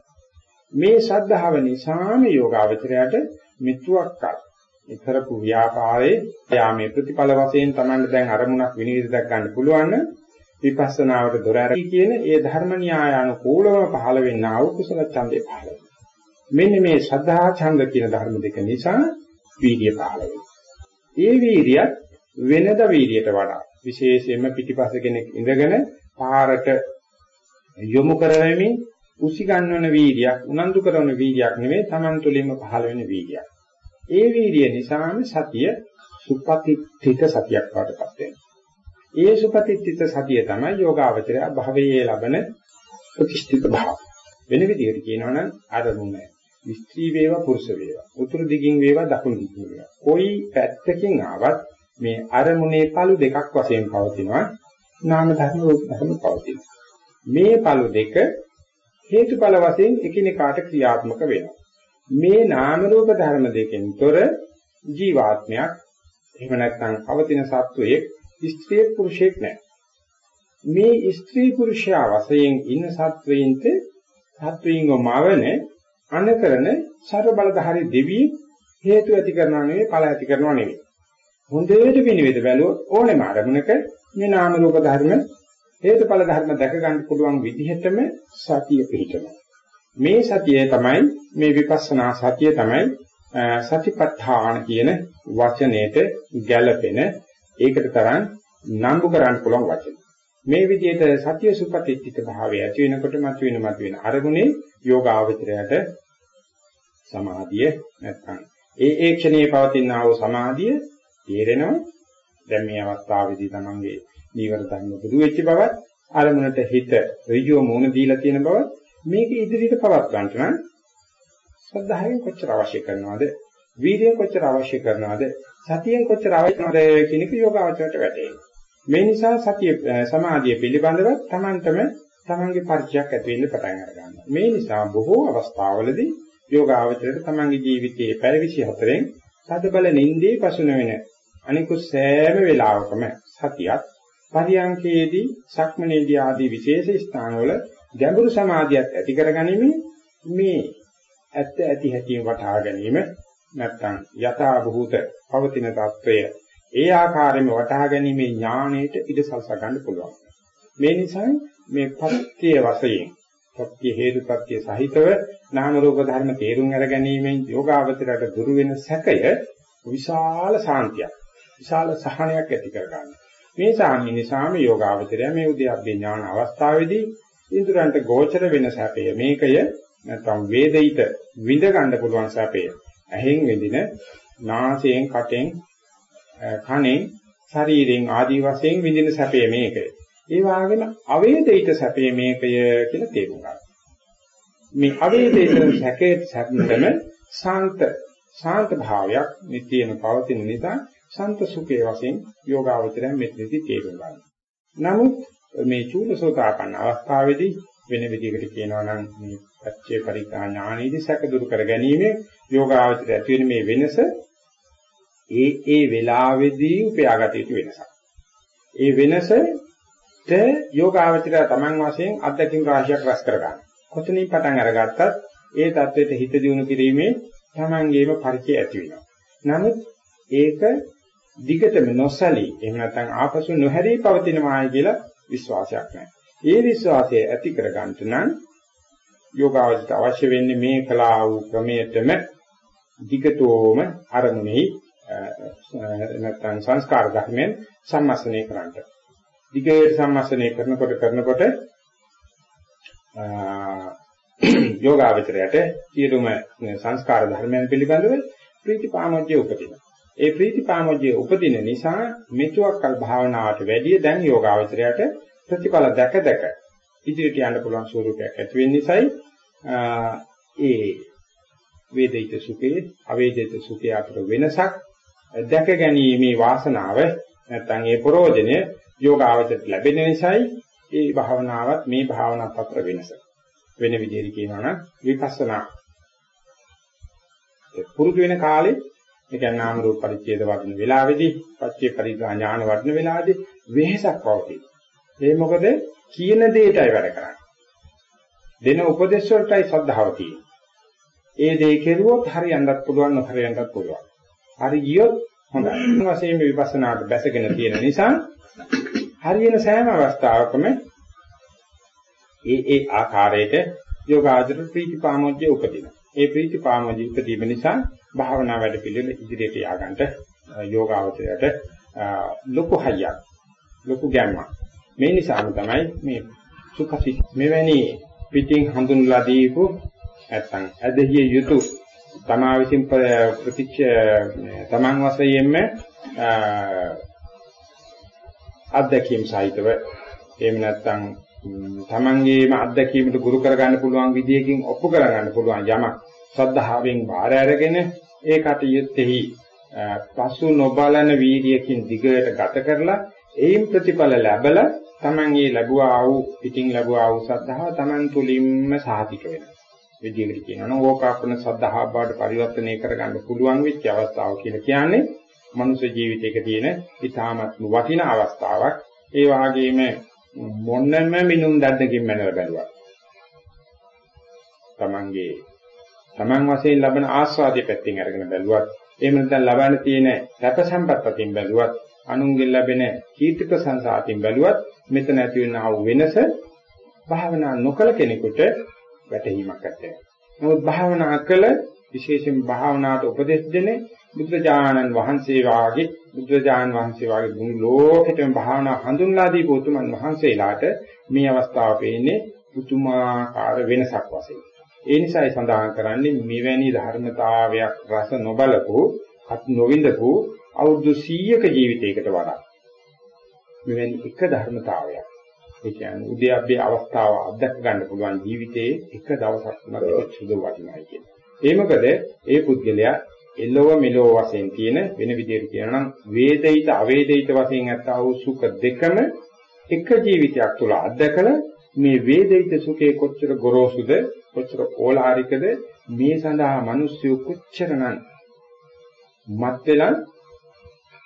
මේ ශ්‍රද්ධාව නිසාම යෝගාවචරයට මිත්‍ුවක්කල් ඉතරපු ව්‍යාපාරේ යාමේ ප්‍රතිඵල වශයෙන් Tamanne දැන් අරමුණක් විනිවිද දක් ගන්න පුළුවන් නම් විපස්සනාවට දොර ඇරී කියන ඒ ධර්ම න්‍යායානුකූලව පහළ වෙන්නා වූ කුසල ඡන්දේ පහළ මෙන්න මේ ශ්‍රද්ධා ඡන්ද කියන ධර්ම දෙක නිසා වීර්ය පහළ වෙනවා. ඒ වීර්යයත් වෙනද වීර්යයට වඩා විශේෂයෙන්ම පිටිපස්ස කෙනෙක් ඉඳගෙන පාරට යොමු කරවමින් උසි ගන්නවන වීර්යයක් උනන්දු කරන වීර්යයක් නෙවෙයි Taman තුලින්ම පහළ වෙන වීර්යයක්. ඒ වීර්ය නිසාම සතිය සුපතිත්ථිත සතියක් වඩපත් වෙනවා. ඒ සුපතිත්ථිත සතිය තමයි යෝගාවචරය භවයේ ලබන ප්‍රතිෂ්ඨිත භාව. වෙන විදිහට කියනවා නම් අරමුණ ස්ත්‍රී වේවා පුරුෂ වේවා උතුරු දිගින් වේවා දකුණු දිගින් වේවා කොයි පැත්තකින් ආවත් මේ අරමුණේ පළු දෙකක් වශයෙන් පවතිනවා නාම ධර්ම රූප ධර්ම පවතිනවා මේ පළු දෙක හේතුඵල වශයෙන් එකිනෙකාට ක්‍රියාත්මක වෙනවා. මේ නාම රූප ධර්ම දෙකෙන් තොර ජීවාත්මයක් එහෙම නැත්නම් පවතින සත්වයේ ස්ත්‍රී පුරුෂයෙක් නැහැ. මේ ස්ත්‍රී පුරුෂයා වශයෙන් ඉන්න සත්වයින්ට සත්වයින්ව මවන අනකරන ਸਰබ බලධාරී දෙවියෙක් හේතු ඇති කරනවා නෙවෙයි ඵල ඇති කරනවා නෙවෙයි. හොඳට විනිවිද බැලුවොත් ඕනෙම අරමුණක මේ නාම රූප ධර්ම හේතුඵල ධර්ම දැක ගන්න පුළුවන් විදිහටම සතිය පිහිටනවා. මේ සතිය තමයි මේ විපස්සනා සතිය තමයි සතිපට්ඨාන කියන වචනයට ගැළපෙන ඒකට තරම් නම්බු කරන්න පුළුවන් වචන. මේ විදිහට සතිය සුපතිත්ථිත භාවය ඇති වෙනකොට මතුවෙන මතුවෙන අරමුණේ යෝගාවචරයට සමාධිය නැත්නම් ඒ ඒ ක්ෂණයේ පවතින ආ වූ සමාධිය තේරෙනවා. දැන් මේ අවස්ථාවේදී තමන්ගේ නීවර ධර්ම දුරු වෙච්ච බවත් අරමුණට හිත ඍජුව මූණ දීලා තියෙන බව මේක ඉදිරියට පවත් ගන්නට නම් ශ්‍රද්ධාවෙන් කොච්චර අවශ්‍ය කරනවද? වීර්යයෙන් කොච්චර අවශ්‍ය කරනවද? සතියෙන් කොච්චර අවශ්‍ය කරනවද කියන එක යෝගාවචරයට වැටේ මේ නිසා සතිය සමාධිය පිළිබඳව Tamanටම Tamanගේ පරිචයක් ඇති වෙන්න පටන් අර ගන්නවා මේ නිසා බොහෝ අවස්ථාවලදී යෝගාවචරයට Tamanගේ ජීවිතයේ පැය 24න් තදබල නින්දේ පසුන වෙන අනිකුත් සෑම වෙලාවකම සතියක් පරියංකයේදී සක්මනේදී ආදී විශේෂ ස්ථානවල ගැඹුරු සමාධියක් ඇති කරගනිමින් මේ ඇත්ත ඇති හැටි වටහා ගැනීම නැත්නම් යථා භූත පවතින తত্ত্বය ඒ ආකාරයෙන්ම වටහා ගැනීම ඥාණයට ඉඩ සලසා ගන්න පුළුවන්. මේ නිසා මේ පත්‍ය වශයෙන් පත්‍ය හේතුපත්‍ය සහිතව නාම රූප ධර්ම තේරුම් අර ගැනීමෙන් යෝගාවචරයට දුරු වෙන සැකය විශාල සාන්තියක්. විශාල සහනයක් ඇති කර ගන්නවා. මේ සාමි නිසාම යෝගාවචරය මේ උද්‍යප්පේ ඥාන අවස්ථාවේදී ඉන්ද්‍රයන්ට ගෝචර වෙන සැපය මේකය නැත්නම් වේදිත විඳ ගන්න පුළුවන් සැපය. ඇහෙන් විඳින නාසයෙන් කටෙන් කනෙන් ශරීරයෙන් ආදී වශයෙන් විඳින සැපය මේකය. ඒ වගේම අවේදිත සැපය මේකය කියලා තේරුම් ගන්න. මේ අවේදිත සැකේ සැපෙතම ශාන්ත ශාන්ත භාවයක් නිත්‍යම පවතින නිසා සන්ත සුඛයේ වශයෙන් යෝගාවචරය මෙතනදී තේරුම් ගන්න. නමුත් මේ චූලසෝතාපන්න අවස්ථාවේදී වෙන විදිහකට කියනවා නම් මේ පච්චේ පරිකා ඥානීදී සැක දුරු කර ගැනීම යෝගාවචරය ඇති වෙන මේ වෙනස ඒ ඒ වෙලාවේදී උපයාගත යුතු වෙනසක්. ඒ වෙනසට යෝගාවචරය Taman වශයෙන් අධ්‍යක්ෂ රාශියක් රැස් කර ගන්න. කොතනින් පටන් අරගත්තත් ඒ தത്വෙට හිත දියුණු කිරීමේ Taman ගේම පරිචය ඇති වෙනවා. නමුත් ඒක දිගටම නොසලී එහෙම නැත්නම් ආපසු නොහැරී පවතිනවායි කියලා විශ්වාසයක් නැහැ. ඒ විශ්වාසය ඇති කරගන්න නම් යෝගාවචිත අවශ්‍ය වෙන්නේ මේ කලා වූ ක්‍රමයටම දිගටම අරමුණෙහි නැත්නම් සංස්කාර ධර්මෙන් සම්මස්නය කරන්න. දිගට සම්මස්නය කරනකොට කරනකොට යෝගාවචරයට සියලුම සංස්කාර ධර්මයන් පිළිබඳව ප්‍රීතිපාමොජ්ජය උපදිනවා. ඒ ප්‍රීතිපාමොජ්ජය උපදින නිසා මෙතුක්කල් භාවනාවට වැඩිය දැන් යෝගාවචරයට ප්‍රතිඵල දැක දැක ඉදිරියට යන්න පුළුවන් ස්වරූපයක් ඇති වෙන නිසායි ඒ වේදිත සුඛේ අවේදිත සුඛේ අතර වෙනසක් දැක ගැනීමේ වාසනාව නැත්නම් ඒ ප්‍රෝජනය යෝගාවචරයට ලැබෙන නිසායි ඒ භාවනාවත් මේ භාවනාවත් අතර වෙනස. වෙන විදිහට කියනවා නම් විපස්සනා පුරුදු වෙන කාලේ ඒ කියන්නේ නාම රූප පරිච්ඡේද වඩන වෙලාවේදී පච්චේ පරිග්‍රහ ඥාන වඩන වෙලාවේදී වෙහෙසක් පවතී. ඒ මොකද කියන දෙයටයි වැඩ කරන්නේ. දෙන උපදේශ වලටයි ශ්‍රද්ධාව තියෙන්නේ. ඒ දේ කෙරුවොත් හරියන්නත් පුළුවන් නොහරියන්නත් පුළුවන්. හරි ගියොත් හොඳයි. වශයෙන් මේ විපස්සනාට බැසගෙන තියෙන නිසා හරියන සෑම අවස්ථාවකම ඒ ඒ ආකාරයට යෝගාචර ප්‍රීතිපාමොජ්ජය උපදිනවා. ඒ ප්‍රීතිපාමොජ්ජය උපදීම නිසා භාවනා වැඩ පිළිවෙල ඉදිරියට ය아가න්ට යෝගාචරයට ලොකු හයියක් ලොකු ගැම්මක් මේ නිසාම තමයි මේ සුඛසි මෙවැනි පිටින් හඳුන්ලා දීපු නැත්තම් ඇදහිය යුතු තමා විසින් ප්‍රතිච තමන් වශයෙන්ම අත්දැකීම් සහිතව එහෙම නැත්තම් තමන්ගේම අත්දැකීමට ගුරු කරගන්න පුළුවන් විදියකින් ඔප්පු කරගන්න පුළුවන් යමක් සද්ධාවෙන් බාර අරගෙන ඒ කටයුත්තේහි පසු නොබලන වීර්යකින් දිගට ගත කරලා ඒයින් ප්‍රතිඵල ලැබලා තමන් ඒ ලැබුවා වූ පිටින් ලැබුවා වූ සද්ධාව තමන් තුලින්ම සාතික වෙනවා. විදියකට කියනවා නම් ඕකාපන සද්ධාව බවට පරිවර්තනය කරගන්න පුළුවන් වෙච්ච අවස්ථාව කියලා කියන්නේ මනුෂ්‍ය ජීවිතයක තියෙන ඉතාමත් වටිනා අවස්ථාවක්. ඒ වගේම මොන්නම මිනුම් දැද්දකින් මැනලා බැලුවා. තමන්ගේ තමන් වශයෙන් ලබන ආස්වාදයේ පැත්තෙන් අරගෙන බැලුවත් එහෙම නැත්නම් ලබන්න තියෙන සැප සම්පත් අතින් බැලුවත් අනුන්ගෙන් ලැබෙන කීර්ති ප්‍රශංසාතින් බැලුවත් මෙතන ඇති වෙන ආ වෙනස භාවනා නොකල කෙනෙකුට වැටහීමක් ඇත්තේ. නමුත් භාවනා කළ විශේෂයෙන් භාවනාවට උපදෙස් දෙන්නේ බුදුජානන් වහන්සේ වාගේ බුදුජානන් වහන්සේ වාගේ මුළු ලෝකෙටම භාවනා හඳුන්ලා දීපු උතුමන් වහන්සේලාට මේ අවස්ථාව පේන්නේ පුතුමාකාර වෙනසක් වශයෙන්. ඒ නිසායි සඳහන් කරන්නේ මෙවැනි ධර්මතාවයක් රස නොබලපු අත් නොවිඳපු අවුරුදු 100ක ජීවිතයකට වඩා මෙවැනි එක ධර්මතාවයක් ඒ කියන්නේ උද්‍යප්පේ අවස්ථාව අත්දැක ගන්න පුළුවන් ජීවිතයේ එක දවසක් තුනක් සුදු වටිනායි කියන්නේ. ඒ මොකද ඒ පුද්ගලයා එළව මෙලව වශයෙන් තියෙන වෙන විදිහට කියනවා නම් වේදිත අවේදිත වශයෙන් ඇත්තා වූ සුඛ දෙකම එක ජීවිතයක් තුළ අත්දකලා මේ වේදිත සුඛේ කොච්චර ගොරෝසුද කොච්චර ඕලාරිකද මේ සඳහා මිනිස්සු කොච්චරනම් මත් වෙලා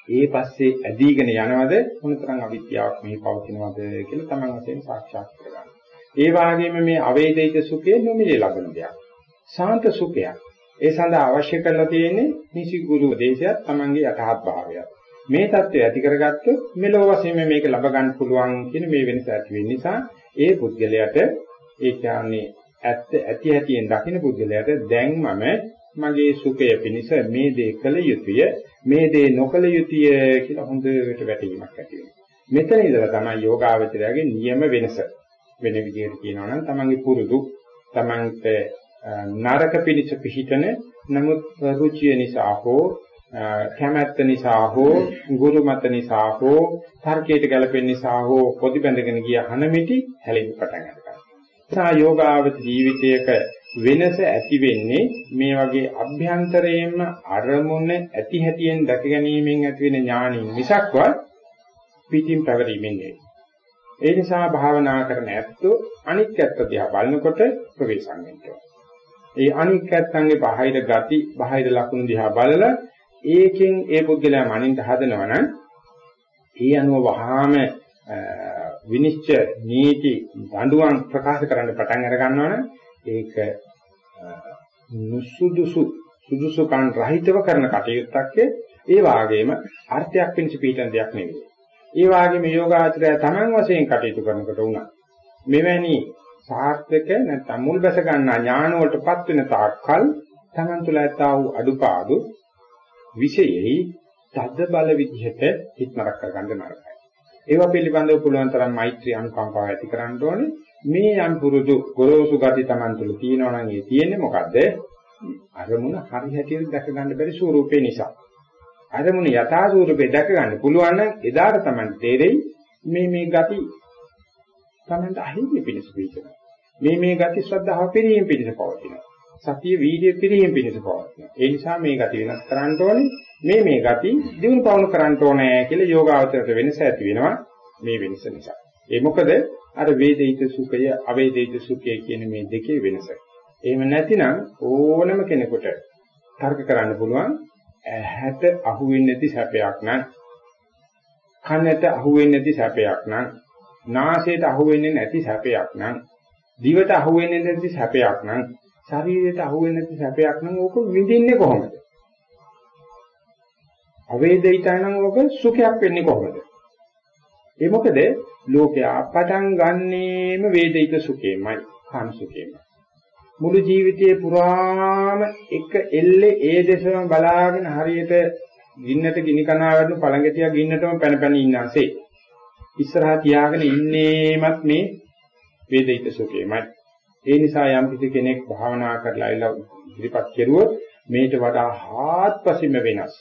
ඒ පස්සේ ඇදීගෙන යනවද මොනතරම් අවිද්‍යාවක් මේ පවතිනවද කියලා තමන් වශයෙන් සාක්ෂාත් කරගන්න. ඒ වගේම මේ අවේදිත සුඛය නොමිලේ ලබන දෙයක්. සාන්ත සුඛයක්. ඒ සඳහා අවශ්‍ය කරලා තියෙන්නේ නිසි ගුරු දේශයත් තමන්ගේ යටහත් භාවයත්. මේ தත්ත්වය ඇති කරගත්තොත් මෙලොව වශයෙන් මේක ලබ ගන්න පුළුවන් කියන මේ වෙනස ඇති වෙන නිසා ඒ පුද්ගලයාට ඒ කියන්නේ ඇත්ත ඇති ඇතියෙන් දකින්න පුද්ගලයාට දැන් මම මගේ සුඛය පිණිස මේ දේ කළ යුතුය මේ දේ නොකළ යුතුය කියලා හොඳට වැටහීමක් ඇති වෙනවා. මෙතන ඉඳලා තමයි යෝගාවචරයාගේ නියම වෙනස. වෙන විදිහට කියනවා නම් තමන්ගේ පුරුදු තමන්ට නරක පිණිස පිහිටන නමුත් රුචිය නිසා හෝ කැමැත්ත නිසා හෝ ගුරු මත නිසා හෝ තර්කයට ගැලපෙන නිසා හෝ පොඩි බැඳගෙන ගිය හනමිටි හැලෙන්න පටන් ගන්නවා. සා යෝගාවච ජීවිතයක වෙනස ඇති වෙන්නේ මේ වගේ අභ්‍යන්තරයෙන්ම අරමුණ ඇති හැටියෙන් දැක ගැනීමෙන් ඇති වෙන ඥානින් මිසක්වත් පිටින් පැවරීමෙන් නෙවෙයි. ඒ නිසා භාවනා කරන ඇත්තෝ අනික් ඇත්ත දිහා බලනකොට ප්‍රවේශම් වෙනවා. ඒ අනික් ඇත්තන්ගේ බාහිර ගති, බාහිර ලක්ෂණ දිහා බලලා ඒකෙන් ඒ පුද්ගලයා මනින්න හදනවා නම් ඒ අනුව වහාම විනිශ්චය නීති දඬුවම් ප්‍රකාශ කරන්න පටන් අර ගන්නවනම් ඒක නුසුදුසු සුදුසුකම් රහිතව කරන කටයුත්තක් ඒ වාගේම අර්ථයක් පිණිස පිටන දෙයක් නෙවෙයි. ඒ වාගේම යෝගාචරය තමන් වශයෙන් කටයුතු කරනකොට උනා මෙවැනි සාර්ථක නැත්නම් මුල් බැස ගන්නා ඥාන වලටපත් වෙන තාක්කල් තමන් තුළ ඇත්තා වූ අඩුපාඩු විශේෂයි තද බල විදිහට හිතනරක් කරගන්න නරකයි. ඒවා පිළිබඳව පුළුවන් තරම් මෛත්‍රී අනුකම්පාව ඇති කරන්න ඕනේ. මේ යම් පුරුදු ගොරෝසු ගති Taman තුල තියෙනවා නම් ඒ තියෙන්නේ මොකද්ද? අරමුණ හරි හැටියට දැක ගන්න බැරි ස්වරූපේ නිසා. අරමුණ යථා ස්වරූපේ දැක ගන්න පුළුවන් නම් එදාට Taman තේරෙයි මේ මේ ගති Tamanට අහිමි පිණිස පිටනවා. මේ මේ ගති ශ්‍රද්ධාව පිරීම පිණිස පවතිනවා. සතිය වීර්ය පිරීම පිණිස පවතිනවා. ඒ නිසා මේ ගති වෙනස් කරන්න ඕනේ. මේ මේ ගති දිනු පවණු කරන්න ඕනේ කියලා යෝගාවචරයට වෙනස ඇති වෙනවා මේ වෙනස නිසා. ඒ මොකද අර වේදිත සුඛය අවේදිත සුඛය කියන මේ දෙකේ වෙනස. එහෙම නැතිනම් ඕනම කෙනෙකුට තර්ක කරන්න පුළුවන් ඇහැට අහුවෙන්නේ නැති සැපයක් නම් කනට අහුවෙන්නේ නැති සැපයක් නම් නාසයට අහුවෙන්නේ නැති සැපයක් නම් දිවට අහුවෙන්නේ නැති සැපයක් නම් ශරීරයට අහුවෙන්නේ නැති සැපයක් නම් ඕක විඳින්නේ කොහොමද? අවේදිතයනම් ඕක සුඛයක් වෙන්නේ කොහොමද? ඒ මොකද ලෝකයා පටන් ගන්නේම වේදිත සුඛේමයි, කාම සුඛේමයි. මුළු ජීවිතේ පුරාම එක එල්ලේ ඒ දෙසම බලාගෙන හරියට ගින්නට ගිනි කනවා වඩන පළඟටියක් ගින්නටම පැන පැන ඉන්නාසේ. ඉස්සරහා තියාගෙන ඉන්නේමත් මේ වේදිත සුඛේමයි. ඒ නිසා යම් කිසි කෙනෙක් භාවනා කරලා ඉලා ඉදිරිපත් කෙරුවොත් මේට වඩා හාත්පසින්ම වෙනස්.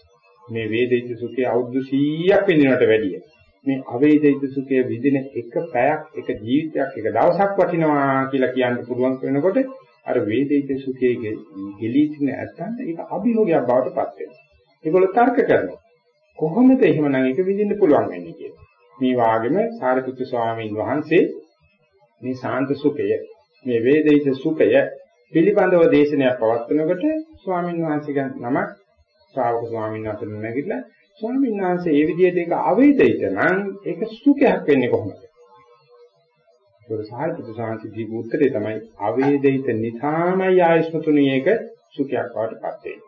මේ වේදිත සුඛය අවුරුදු 100ක් විඳිනවට වැඩිය. මේ අවේදිත සුඛය විඳින එක පැයක් එක ජීවිතයක් එක දවසක් වටිනවා කියලා කියන්න පුළුවන් වෙනකොට අර වේදිත සුඛයේ ගෙලී සිටින ඇත්තන්ට ඒක අභියෝගයක් බවට පත් වෙනවා. ඒගොල්ලෝ තර්ක කරනවා. කොහොමද එහෙමනම් ඒක විඳින්න පුළුවන් වෙන්නේ කියලා. මේ වාගෙම සාරිපුත්‍ර ස්වාමීන් වහන්සේ මේ සාන්ත සුඛය මේ වේදිත සුඛය පිළිබඳව දේශනයක් පවත්වනකොට ස්වාමීන් වහන්සේගේ නමක් ශ්‍රාවක ස්වාමීන් වහන්සේ නැගිටලා ස්වාමීන් වහන්සේ මේ විදිහට ඒක අවේදිත නම් ඒක සුඛයක් වෙන්නේ කොහොමද? ඒක සාහිත්‍ය සාහිත්‍ය දීපු උත්තරේ තමයි අවේදිත නිසාමයි ආයස්මතුණී ඒක සුඛයක් වඩපත් වෙන්නේ.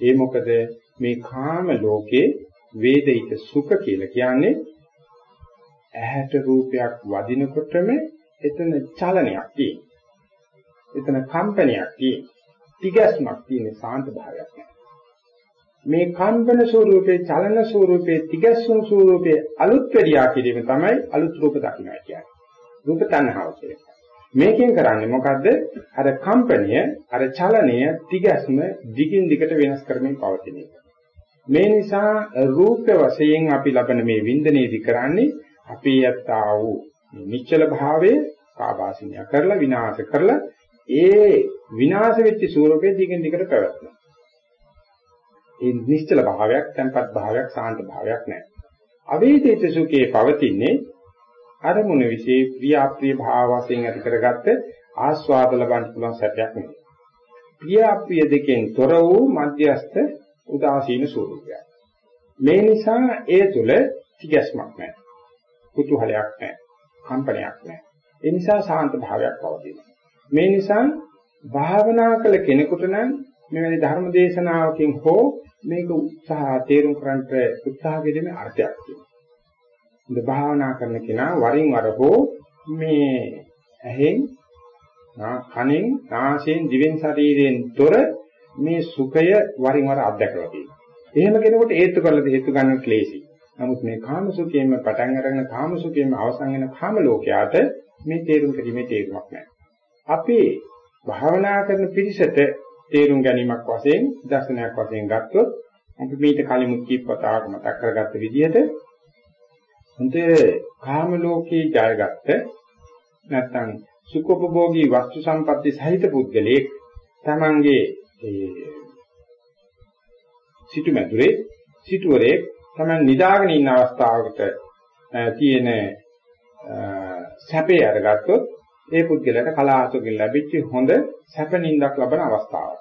ඒ මොකද මේ කාම ලෝකේ වේදිත සුඛ කියලා කියන්නේ ඇහැට රූපයක් වදිනකොටම එතන චලනයක් තියෙනවා. එතන කම්පනයක් තියෙන. තිගැස්මක් තියෙන සාන්ත භාවයක් නැහැ. මේ කම්පන ස්වරූපේ චලන ස්වරූපේ තිගැස්සුම් ස්වරූපේ අලුත් වෙරියා කිරීම තමයි අලුත් රූප දකින්න කියන්නේ. රූප තණ්හාව කියන්නේ. මේකෙන් කරන්නේ මොකද්ද? අර කම්පනය, අර චලනය, තිගැස්ම දිගින් දිගට වෙනස් කරමින් පවතින එක. මේ නිසා රූප වශයෙන් අපි ලබන මේ වින්දනයේදී කරන්නේ අපේ යත්තා වූ නිශ්චල භාවයේ කාබාසිනිය කරලා විනාශ කරලා ඒ විනාශ වෙච්ච ස්වරූපේ දිගින් දිගට පැවැත්වෙනවා. ඒ නිශ්චල භාවයක්, tempat භාවයක්, සාන්ත භාවයක් නැහැ. අවේදිත සුඛේ පවතින්නේ අරමුණ વિશે ප්‍රියාප්‍රිය භාව වශයෙන් ඇති කරගත්ත ආස්වාද ලබන්න පුළුවන් සත්‍යයක් නෙවෙයි. ප්‍රියාප්‍රිය දෙකෙන් තොර වූ මධ්‍යස්ථ උදාසීන ස්වરૂපයක්. මේ නිසා ඒ තුල තිගැස්මක් නැහැ. කුතුහලයක් නැහැ. කම්පනයක් නැහැ. ඒ නිසා සාන්ත භාවයක් පවතිනවා. මේ නිසා භාවනා කළ කෙනෙකුට නම් මෙවැනි ධර්ම දේශනාවකින් හෝ මේක උත්සාහ තේරුම් කරන්නට උත්සාහ කිරීමේ අර්ථයක් තියෙනවා. ඉත භාවනා කරන කෙනා වරින් වර හෝ මේ ඇහෙන් කනෙන් නාසයෙන් දිවෙන් ශරීරයෙන් තොර මේ සුඛය වරින් වර අත්දැකලා තියෙනවා. එහෙම කෙනෙකුට හේතු කරලා හේතු ගන්න ක්ලේශي. නමුත් මේ කාම සුඛයෙන්ම පටන් අරගෙන කාම සුඛයෙන්ම අවසන් වෙන කාම ලෝකයට මේ තේරුම් ගැනීමේ තේරුමක් නැහැ. අපේ භාවනා කරන පිරිසට තේරුම් ගැනීමක් වශයෙන් දර්ශනයක් වශයෙන් ගත්තොත් අපි මේක කලිමුත් කීප වතාවක් මතක් කරගත්ත විදිහට හොඳ කාම ලෝකේ ජයගත්ත නැත්නම් සුඛෝපභෝගී වස්තු සම්පatti සහිත පුද්ගලයෙක් තමන්ගේ සිටුමැදුරේ සිටුවරේ තමන් නිදාගෙන ඉන්න අවස්ථාවකට තියෙන සැපේ අරගත්තොත් ඒ පුද්ගලයාට කලාතුරකින් ලැබිච්ච හොඳ සැප නින්දක් ලබන අවස්ථාවක්.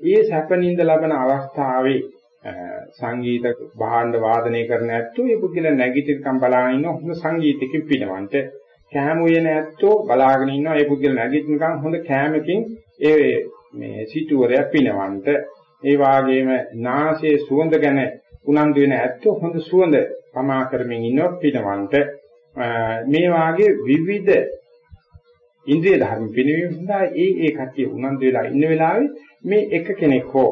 ඒ සැප නින්ද ලබන අවස්ථාවේ සංගීත භාණ්ඩ වාදනය කරන ඇත්තෝ ඒ පුද්ගලයා නැගිටිකම් බලාගෙන ඉන්න හොඳ සංගීතකින් පිනවන්ට. කෑම උයන ඇත්තෝ බලාගෙන ඉන්නවා ඒ පුද්ගලයා නැගිටිනකම් හොඳ කෑමකින් ඒ මේ සිටුවරයක් පිනවන්ට. ඒ වාගේම නාසයේ සුවඳ ගැන උනන්දු වෙන ඇත්තෝ හොඳ සුවඳ පමා කරමින් ඉන්නවා පිනවන්ට. මේ වාගේ විවිධ ඉන්ද්‍රිය ධර්ම පිනවීම සඳහා ඒ ඒ කතිය උනන්දු වෙලා ඉන්න වෙලාවේ මේ එක කෙනෙක් හෝ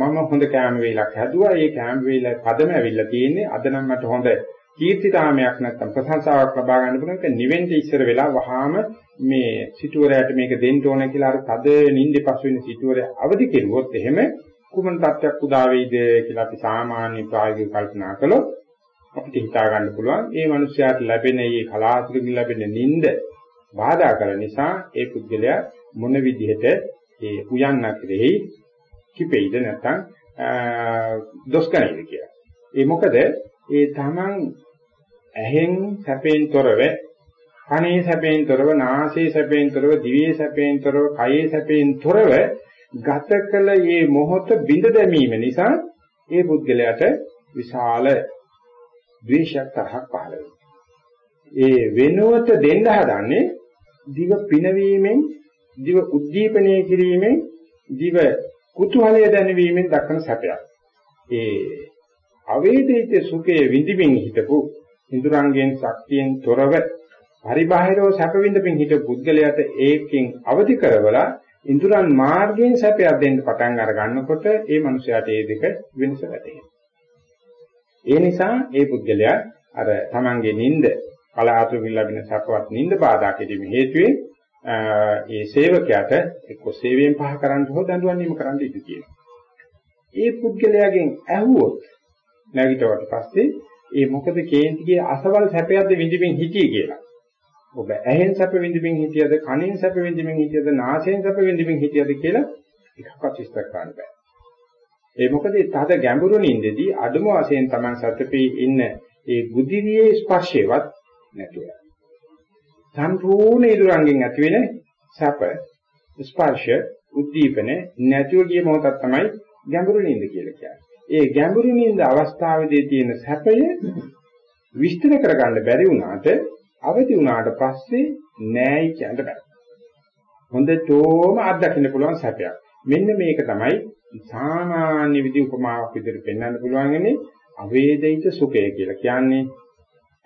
මම හොඳ කැම වේලක් හැදුවා. ඒ කැම වේල පදම ඇවිල්ලා තියෙන්නේ අද නම් මට හොඳ කීර්තිතාමයක් නැත්තම් ප්‍රශංසාවක් ලබා ගන්න පුළුවන්. එක නිවෙන්න ඉස්සර වෙලා වහාම මේ සිටුවරයට මේක දෙන්න ඕන කියලා අර තද නිින්දේ පසු වෙන සිටුවරය අවදි කෙරුවොත් එහෙම කුමන තත්ත්වයක් උදා වෙයිද කියලා අපි සාමාන්‍ය ප්‍රායෝගික කල්පනා කළොත් අපිට හිතා ගන්න පුළුවන්. මේ මිනිස්යාට ලැබෙන මේ කලාතුරකින් ලැබෙන නිින්ද බාධා කරන නිසා ඒ පුද්ගලයා මොන විදිහට ඒ උයන්නා කෙරෙහි කිපෙයිද නැත්නම් දොස් කරයිද කියලා. ඒ මොකද ඒ තමන් ඇහෙන් සැපෙන් තොරව කනේ සැපෙන් තොරව නාසයේ සැපෙන් තොරව දිවේ සැපෙන් තොරව කයේ සැපෙන් තොරව ගත කළ මේ මොහොත බිඳ දැමීම නිසා ඒ පුද්ගලයාට විශාල ද්වේෂයක් තරහක් පහළ වෙනවා. ඒ වෙනුවට දෙන්න හදන්නේ දිව පිනවීමෙන්, දිව උද්දීපනය කිරීමෙන්, දිව කුතුහලය දැනවීමෙන් දක්වන සැපයක්. ඒ අවේදිත සුඛයේ විඳින්මින් හිටපු ඉන්ද්‍රාංගයෙන් ශක්තියෙන් තොරව පරිබාහිරව සැප විඳින්මින් හිටපු පුද්ගලයාට ඒකෙන් අවදි කරවලා ඉන්ද්‍රයන් මාර්ගයෙන් සැපයක් දෙන්න පටන් අර ගන්නකොට ඒ මනුස්සයාට ඒ දෙක වෙනස වැටහෙනවා. ඒ නිසා ඒ පුද්ගලයා අර තමන්ගේ නිින්ද කලාතුරකින් ලැබෙන සැපවත් නිින්ද බාධා කිරීම හේතුවෙන් ඒ සේවකයාට එක්ක සේවයෙන් පහ කරන්න හෝ දඬුවම් නිම කරන්න ඉඩ තියෙනවා. ඒ පුද්ගලයාගෙන් ඇහුවොත් නැගිටවට පස්සේ ඒ මොකද කේන්තිගේ අසවල් සැපයක්ද විඳින්මින් හිටියේ කියලා. ඔබ ඇහෙන් සැප විඳින්මින් හිටියද කනෙන් සැප විඳින්මින් හිටියද නාසයෙන් සැප විඳින්මින් හිටියද කියලා එකක්වත් විස්තර කරන්න බෑ. ඒ මොකද තද ගැඹුරු නින්දේදී අඩුම වශයෙන් Taman සතපේ ඉන්න ඒ බුද්ධිවියේ ස්පර්ශයවත් නැතුව. සම්පූර්ණ ඉදurangෙන් ඇති වෙන සැප ස්පර්ශ උද්දීපන නැතුව ගිය මොහොතක් තමයි ගැඹුරු නින්ද කියලා කියන්නේ. ඒ ගැඹුරු නින්ද අවස්ථාවේදී තියෙන සැපය විස්තර කරගන්න බැරි වුණාට අවදි වුණාට පස්සේ නෑයි කියන්න බෑ. හොඳටම අත්දකින්න පුළුවන් සැපයක්. මෙන්න මේක තමයි සාමාන්‍ය විදි උපමාවක් විදිහට පෙන්වන්න පුළුවන්න්නේ අවේදිත සුඛය කියලා කියන්නේ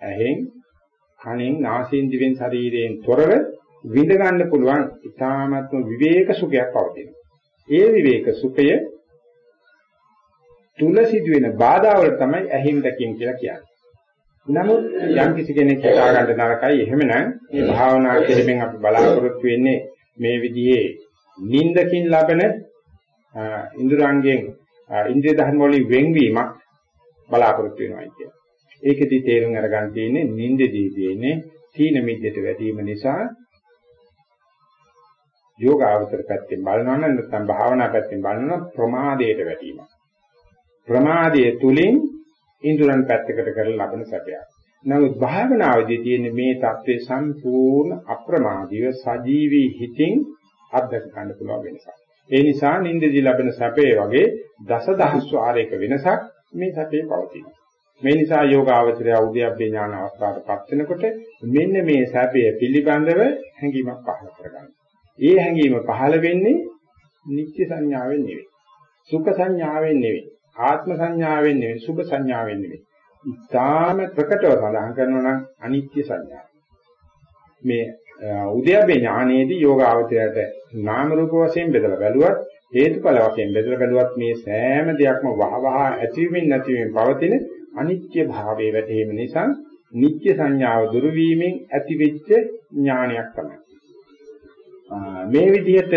ඇහෙන් කනෙන් නාසයෙන් දිවෙන් ශරීරයෙන් තොරව විඳ ගන්න පුළුවන් ඊ타ත්ම විවේක සුඛයක් පවතිනවා. ඒ විවේක සුඛය තුල සිදුවෙන බාධා වල තමයි ඇහිම් දැකීම කියලා කියන්නේ. නමුත් යම් කිසි කෙනෙක් හිතා ගන්න නරකයි එහෙමනම් මේ භාවනා කෙරෙමින් අපි බලාපොරොත්තු වෙන්නේ මේ විදිහේ නින්දකින් ලබන ඉන්ද්‍රයන්ගෙන් ඉන්ද්‍රිය ධර්ම වලින් වෙන්වීමක් බලාපොරොත්තු වෙනවා කියන්නේ. ඒකෙදි තේරුම් අරගන්න තියෙන්නේ නින්දදී තියෙන්නේ තීන මිද්දට වැටීම නිසා යෝගාවතර පැත්තෙන් බලනවා නම් නැත්නම් භාවනා පැත්තෙන් බලනවා ප්‍රමාදයට වැටීම. ප්‍රමාදයේ තුලින් ඉන්ද්‍රයන් පැත්තකට කරලා ලබන සැපයක්. නමුත් භාවනාවේදී තියෙන මේ தත්ත්වයේ සම්පූර්ණ අප්‍රමාදීව සජීවී හිතින් අත්දක ගන්න පුළුවන් වෙනසක්. ඒ නිසා නින්දදී ලැබෙන සැපේ වගේ දසදහස් වාරයක වෙනසක් මේ සැපේ පවතිනවා. මේ නිසා යෝගාවචරය උද්‍යප්පේ ඥාන අවස්ථාවටපත් වෙනකොට මෙන්න මේ සැපය පිළිබඳව හැඟීමක් පහළ කරගන්න. ඒ හැඟීම පහළ වෙන්නේ නිත්‍ය සංඥාවෙන් නෙවෙයි. සුඛ සංඥාවෙන් නෙවෙයි. ආත්ම සංඥාවෙන් නෙවෙයි. සුභ සංඥාවෙන් නෙවෙයි. ඊටාම ප්‍රකටව සඳහන් කරනවා නම් අනිත්‍ය සංඥා. මේ උද්‍යප්පේ ඥානයේදී යෝගාවචරයට නාම රූප වශයෙන් බෙදලා බැලුවත් හේතුඵල වශයෙන් බෙදලා බැලුවත් මේ සෑම දෙයක්ම වහවහ ඇතිවීමෙන් නැතිවීමෙන් පවතින අනිත්‍ය භාවයේ වැටීම නිසා නිත්‍ය සංඥාව දුරු වීමෙන් ඇතිවෙච්ච ඥානයක් තමයි. මේ විදිහට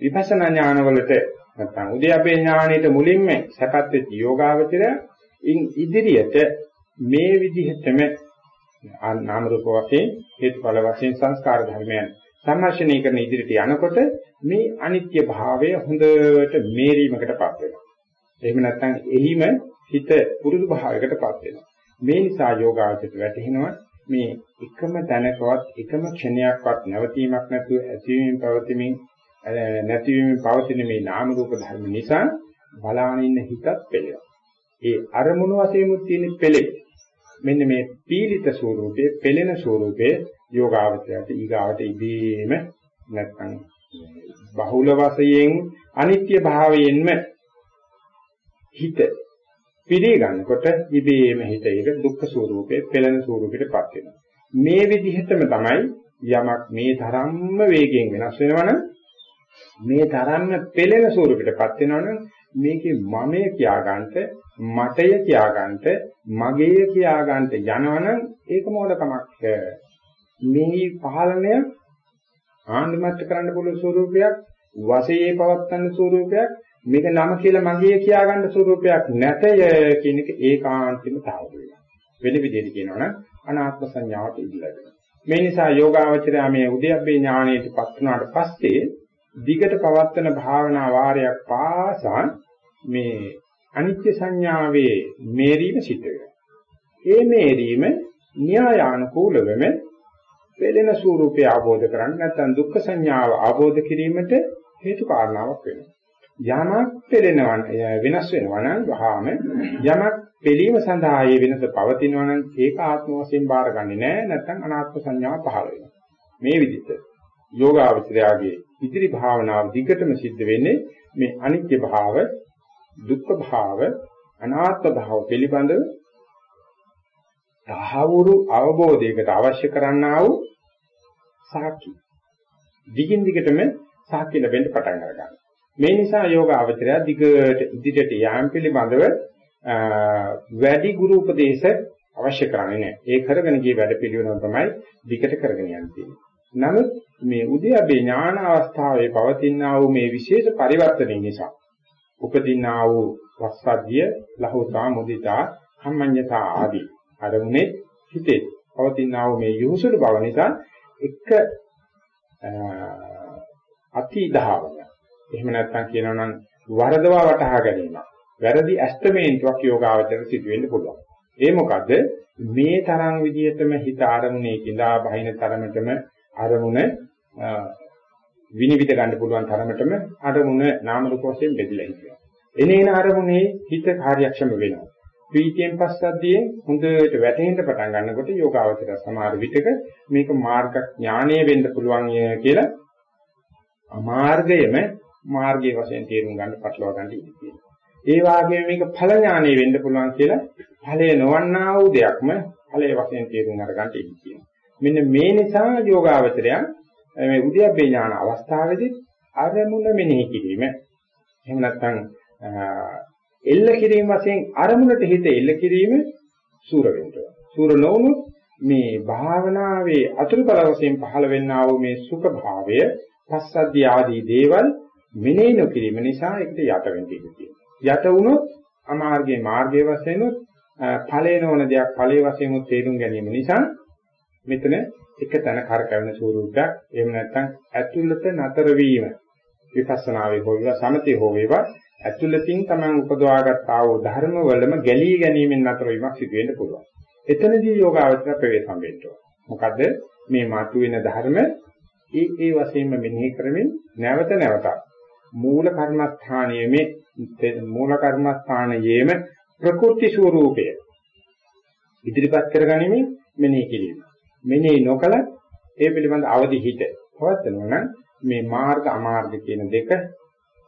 විපස්සනා ඥානවලට නැත්නම් උද්‍යප්පේ ඥානෙට මුලින්ම සැපත් වෙච්ච යෝගාවචරය ඉන් ඉදිරියට මේ විදිහටම නාම රූප වශයෙන් හේතුඵල වශයෙන් සංස්කාර ධර්මයන් සම්මර්ෂණය කරන ඉදිරියට යනකොට මේ අනිත්‍ය භාවය හොඳට මේරීමකටපත් වෙනවා. එහෙම නැත්නම් එහිම හිත පුරුදු භාවයකටපත් වෙනවා. මේ නිසා යෝගාචරයට වැටෙනවා මේ එකම තැනකවත් එකම ක්ෂණයක්වත් නැවතීමක් නැතුව ඇතිවීම පවතිමින් නැතිවීම පවතින මේ නාම රූප ධර්ම නිසා බලාගෙන ඉන්න හිතත් පෙළෙනවා. ඒ අරමුණු වශයෙන් තියෙන පෙළේ මෙන්න මේ පීලිත ස්වરૂපයේ පෙළෙන ස්වરૂපයේ යෝගාවචරයට ඊගාවට ඉබේම නැත්නම් බහුල වශයෙන් අනිත්‍ය භාවයෙන්ම හිත පිරී ගන්නකොට ඉබේම හිත ඒක දුක්ඛ ස්වરૂපේ පෙළෙන ස්වરૂපයටපත් වෙනවා. මේ විදිහටම තමයි යමක් මේ තරම්ම වේගයෙන් වෙනස් වෙනවනම් මේ තරම්ම පෙළෙන ස්වરૂපයටපත් වෙනවනම් මේකේ මමය කියාගන්නට මටය කියාගන්නට මගේය කියාගන්නට යනවනම් ඒක මොඩකමක් මේ පහළණය ආනන්දමත් කරන්න පුළුවන් ස්වરૂපයක් වශයෙන් පවත්න ස්වરૂපයක් මේක නම කියලා මගේ කියාගන්න ස්වරූපයක් නැතය කියන එක ඒකාන්තෙම තාවුරු වෙනවා වෙන විදිහට කියනවනම් අනාත්ම සංඥාවට ඉදිරියට මේ නිසා යෝගාවචරය මේ උද්‍යප්පේ ඥාණයටපත් වුණාට පස්සේ දිගට පවත්තන භාවනා වාරයක් පාසා මේ අනිත්‍ය සංඥාවේ මේරීම සිද්ධ වෙනවා. ඒ මේරීම න්‍යායානුකූලවම වේදන ස්වરૂපය අවබෝධ කරගන්න නැත්නම් දුක්ඛ සංඥාව අවබෝධ කිරීමට හේතු කාරණාවක් වෙනවා. යමක් පෙළෙනවා වෙනස් වෙනවා නම් වහාම යමක් පිළීම සඳහා ඒ වෙනස පවතිනවා නම් ඒක ආත්ම වශයෙන් බාරගන්නේ නැහැ නැත්නම් අනාත්ම සංඥාව පහළ වෙනවා. මේ විදිහට යෝගාවචරයාගේ ඉදිරි භාවනාව දිගටම සිද්ධ වෙන්නේ මේ අනිත්‍ය භාව, දුක්ඛ භාව, අනාත්ම භාව පිළිබඳව තහවුරු අවබෝධයකට අවශ්‍ය කරන්නා වූ සාකි. දිගින් දිගටම සාකි ලැබෙන්න පටන් ගන්නවා. මේ නිසා යෝග අවතරය දිගට ඉදිරියට යාම පිළිබඳව වැඩි ගුරු උපදේශ අවශ්‍ය කරන්නේ නැහැ. ඒ කරගෙන ගිය වැඩ පිළිවෙල තමයි දිගට කරගෙන යන්නේ. නමුත් මේ උද්‍යප්පේ ඥාන අවස්ථාවේ පවතිනා වූ මේ විශේෂ පරිවර්තනය නිසා උපදිනා වූ වස්සද්ධිය, ලහෝතා, මුදිතා, කම්මඤ්ඤතා ආදී අරමුණේ හිතේ පවතිනා වූ මේ යොහුසුළු බව නිසා එක අතිධාවන එහෙම නැත්නම් කියනවා නම් වරදවා වටහා ගැනීම වැරදි ඇස්තමේන්තුවක් යෝගාවචර සිදු වෙන්න පුළුවන් ඒ මොකද මේ තරම් විදියටම හිත ආරමුණේ කිඳා බහින තරමටම අරමුණ විනිවිද ගන්න පුළුවන් තරමටම අරමුණ නාම රූප වශයෙන් බෙදලා ඉන්නවා. එනේන අරමුණේ හිත කාර්යක්ෂම වෙනවා. ප්‍රීතියෙන් පස්සද්ධියේ හොඳට වැටෙන්න පටන් ගන්නකොට යෝගාවචර සමහර විටක මේක මාර්ග ඥානීය වෙන්න පුළුවන් කියලා අමාර්ගයම මාර්ගයේ වශයෙන් තේරුම් ගන්න පටලවා ගන්න ඉඩ ඒ වගේම මේක ඵල ඥානීය වෙන්න පුළුවන් කියලා ඵලය නොවන්නා වූ දෙයක්ම ඵලයේ වශයෙන් තේරුම් අරගන්න ඉඩ තියෙනවා. මෙන්න මේ නිසා යෝගාවචරයන් මේ උද්‍යප්පේ ඥාන අවස්ථාවේදී අරමුණ මෙනෙහි කිරීම එහෙම නැත්නම් එල්ල කිරීම වශයෙන් අරමුණට හිත එල්ල කිරීම සූර වෙනවා. සූර නොවුනොත් මේ භාවනාවේ අතුරුඵල වශයෙන් පහළ වෙන්නා වූ මේ සුඛ භාවය පස්සද්ධිය ආදී දේවල් මෙනෙහි නොකිරීම නිසා ඒකට යට වෙන්න ඉඩ යට වුණොත් අමාර්ගයේ මාර්ගයේ වශයෙන් උත් ඵලේ නොවන දෙයක් ඵලයේ වශයෙන් උත් තේරුම් ගැනීම නිසා මෙතන එක තැන කරකැවෙන ස්වරූපයක් එහෙම නැත්නම් ඇතුළත නතර වීම. විපස්සනාවේ හෝ වේවා සමතේ හෝ වේවා ඇතුළතින් තමන් උපදවාගත් ආ වූ ධර්ම වලම ගැලී ගැනීමෙන් නතර වීමක් සිදු වෙන්න පුළුවන්. එතනදී යෝගාවචර ප්‍රවේශම් වෙන්න මොකද මේ මාතු වෙන ධර්ම ඒ ඒ වශයෙන්ම මෙනෙහි කරමින් නැවත නැවතත් මූල කර්මස්ථානයේම මූල කර්මස්ථානයේම ප්‍රකෘති ස්වરૂපය ඉදිරිපත් කරගනිමින් මෙනෙහි කිරීම. මෙනෙහි නොකල ඒ පිළිබඳ අවදි හිත පවත්නවා නම් මේ මාර්ග අමාර්ග කියන දෙක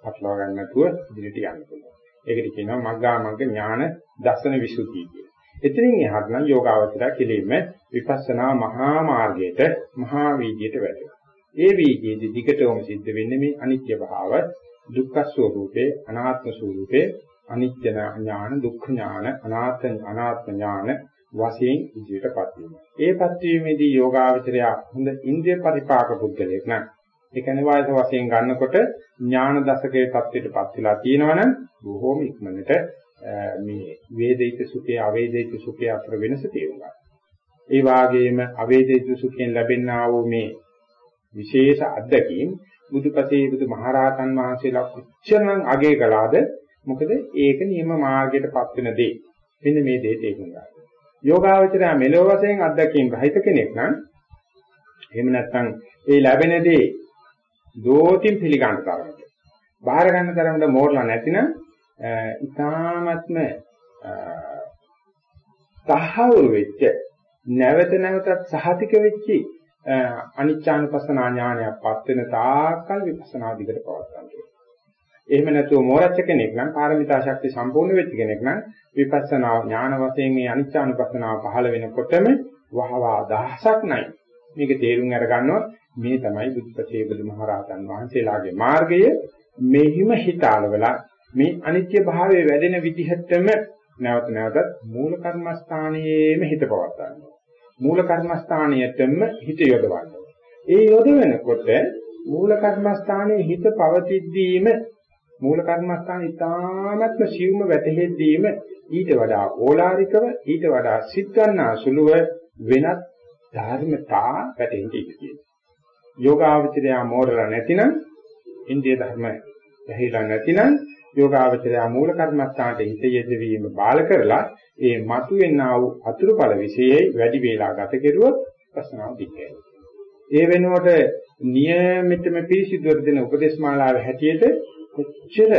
පටලවා ගන්න නැතුව ඉදිරියට යන්න පුළුවන්. ඒකට කියනවා මග්ගා මග්ග ඥාන දර්ශන විසුද්ධිය කියලා. එතනින් එහාට නම් යෝගාවචරය කෙලින්ම විපස්සනා මහා මාර්ගයට මහා වීදියට වැටෙනවා. ඒ වීගයේදී දිගටම සිද්ධ වෙන්නේ මේ අනිත්‍ය භාව, දුක්ඛ ස්වરૂපේ, අනාත්ම ස්වરૂපේ, අනිත්‍ය ඥාන, දුක්ඛ ඥාන, අනාත්ම අනාත්ම ඥාන වශයෙන් ඉදිරියටපත් වෙනවා. ඒපත් වීමේදී යෝගාවචරය හොඳ ඉන්ද්‍රිය පරිපාක පුද්ගලයෙක් නම් ඒ කියන්නේ වායස වශයෙන් ගන්නකොට ඥාන දශකයේ தත්ත්වයටපත් වෙලා තියෙනවනම් බොහෝම ඉක්මනට මේ වේදිත සුඛය අවේදිත සුඛය අතර වෙනස තේරුම් ගන්න. ඒ වාගේම අවේදිත සුඛයෙන් ලැබෙනා වූ මේ විශේෂ අත්දැකීම් බුදුපසේ බුදු මහරහතන් වහන්සේලා කොච්චරනම් අගය කළාද මොකද ඒක නියම මාර්ගයටපත් වෙන දේ. මෙන්න මේ දේ තේරුම් ගන්න. යෝගාවචරය මෙලොව වශයෙන් අත්දැකීම් රහිත කෙනෙක් නම් එහෙම නැත්නම් ඒ ලැබෙන දේ දෝතින් පිළිගන්න තරමට බාහිර ගන්න තරමට මෝරලා නැතිනම් ඊ타ත්ම තහවුරු වෙච්ච නැවත නැවතත් සහතික වෙච්චි අනිච්චානුපස්සනා ඥානයක්පත් වෙන තාක්කල් විපස්සනා දිගට පවත් ගන්නවා. එහෙම නැතුව මෝරච්ච කෙනෙක් නම් පාරමිතා ශක්තිය සම්පූර්ණ වෙච්ච කෙනෙක් නම් විපස්සනා ඥාන වශයෙන් මේ අනිච්චානුපස්සනාව පහළ වෙනකොටම වහවා දහසක් නැයි. මේක තේරුම් අරගන්නවා මේ තමයි බුද්ධපතේ බුදුමහරහතන් වහන්සේලාගේ මාර්ගය මෙහිම හිතාලවලා මේ අනිත්‍ය භාවයේ වැඩෙන විදිහටම නැවත නැවතත් මූල කර්මස්ථානයේම හිත පවත්වා මූල කර්මස්ථානයටම හිත යොදවන්න. ඒ යොදවනකොට මූල කර්මස්ථානයේ හිත පවතිද්දීම මූල කර්මස්ථාන ඉතාමත්ම සියුම වැටහෙද්දීම ඊට වඩා ඕලාරිකව ඊට වඩා සිත් ගන්නා සුළුව වෙනත් ධර්මතා වැටෙන්න ඉඩතියි. යෝගාවචරය මෝරලා නැතිනම් ඉන්දිය ධර්ම ඇහිලා නැතිනම් යෝගාවචරය මූල කර්මස්ථානට හිත යෙදවීම බාල කරලා ඒ මතුවෙනා වූ අතුරුඵල විශේෂයි වැඩි වේලා ගත කෙරුවොත් ප්‍රශ්නාව දික්කේ. ඒ වෙනුවට නියමිතම පිරිසිදුවර දෙන උපදේශ මාලාවේ හැටියට කොච්චර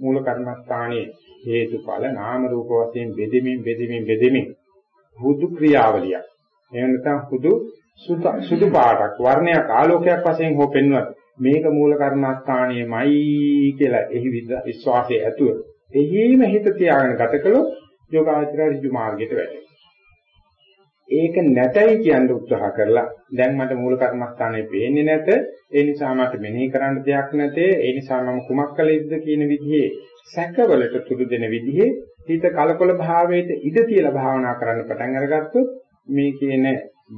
මූල කර්මස්ථානයේ හේතුඵල නාම රූප වශයෙන් බෙදෙමින් බෙදෙමින් බෙදෙමින් හුදු ක්‍රියාවලියක්. එහෙම නැත්නම් හුදු සුදු පාටක් වර්ණයක් ආලෝකයක් වශයෙන් හෝ පෙන්වුවත් මේක මූල කර්මස්ථානයේමයි කියලා එහි විශ්වාසය ඇතුව එහිම හිත තියාගෙන ගත කළොත් යෝගාචර ඍජු මාර්ගයට වැටෙනවා. ඒක නැතයි කියන උත්සාහ කරලා දැන් මට මූල කර්මස්ථානේ පේන්නේ නැත ඒ නිසා මට මෙනෙහි කරන්න දෙයක් නැතේ ඒ නිසා මම කුමක් කළ යුතුද කියන විදිහේ සැකවලට තුඩු දෙන විදිහේ හිත කලකොල භාවයට ඉඩ තියලා භාවනා කරන්න පටන් අරගත්තොත් මේ කියන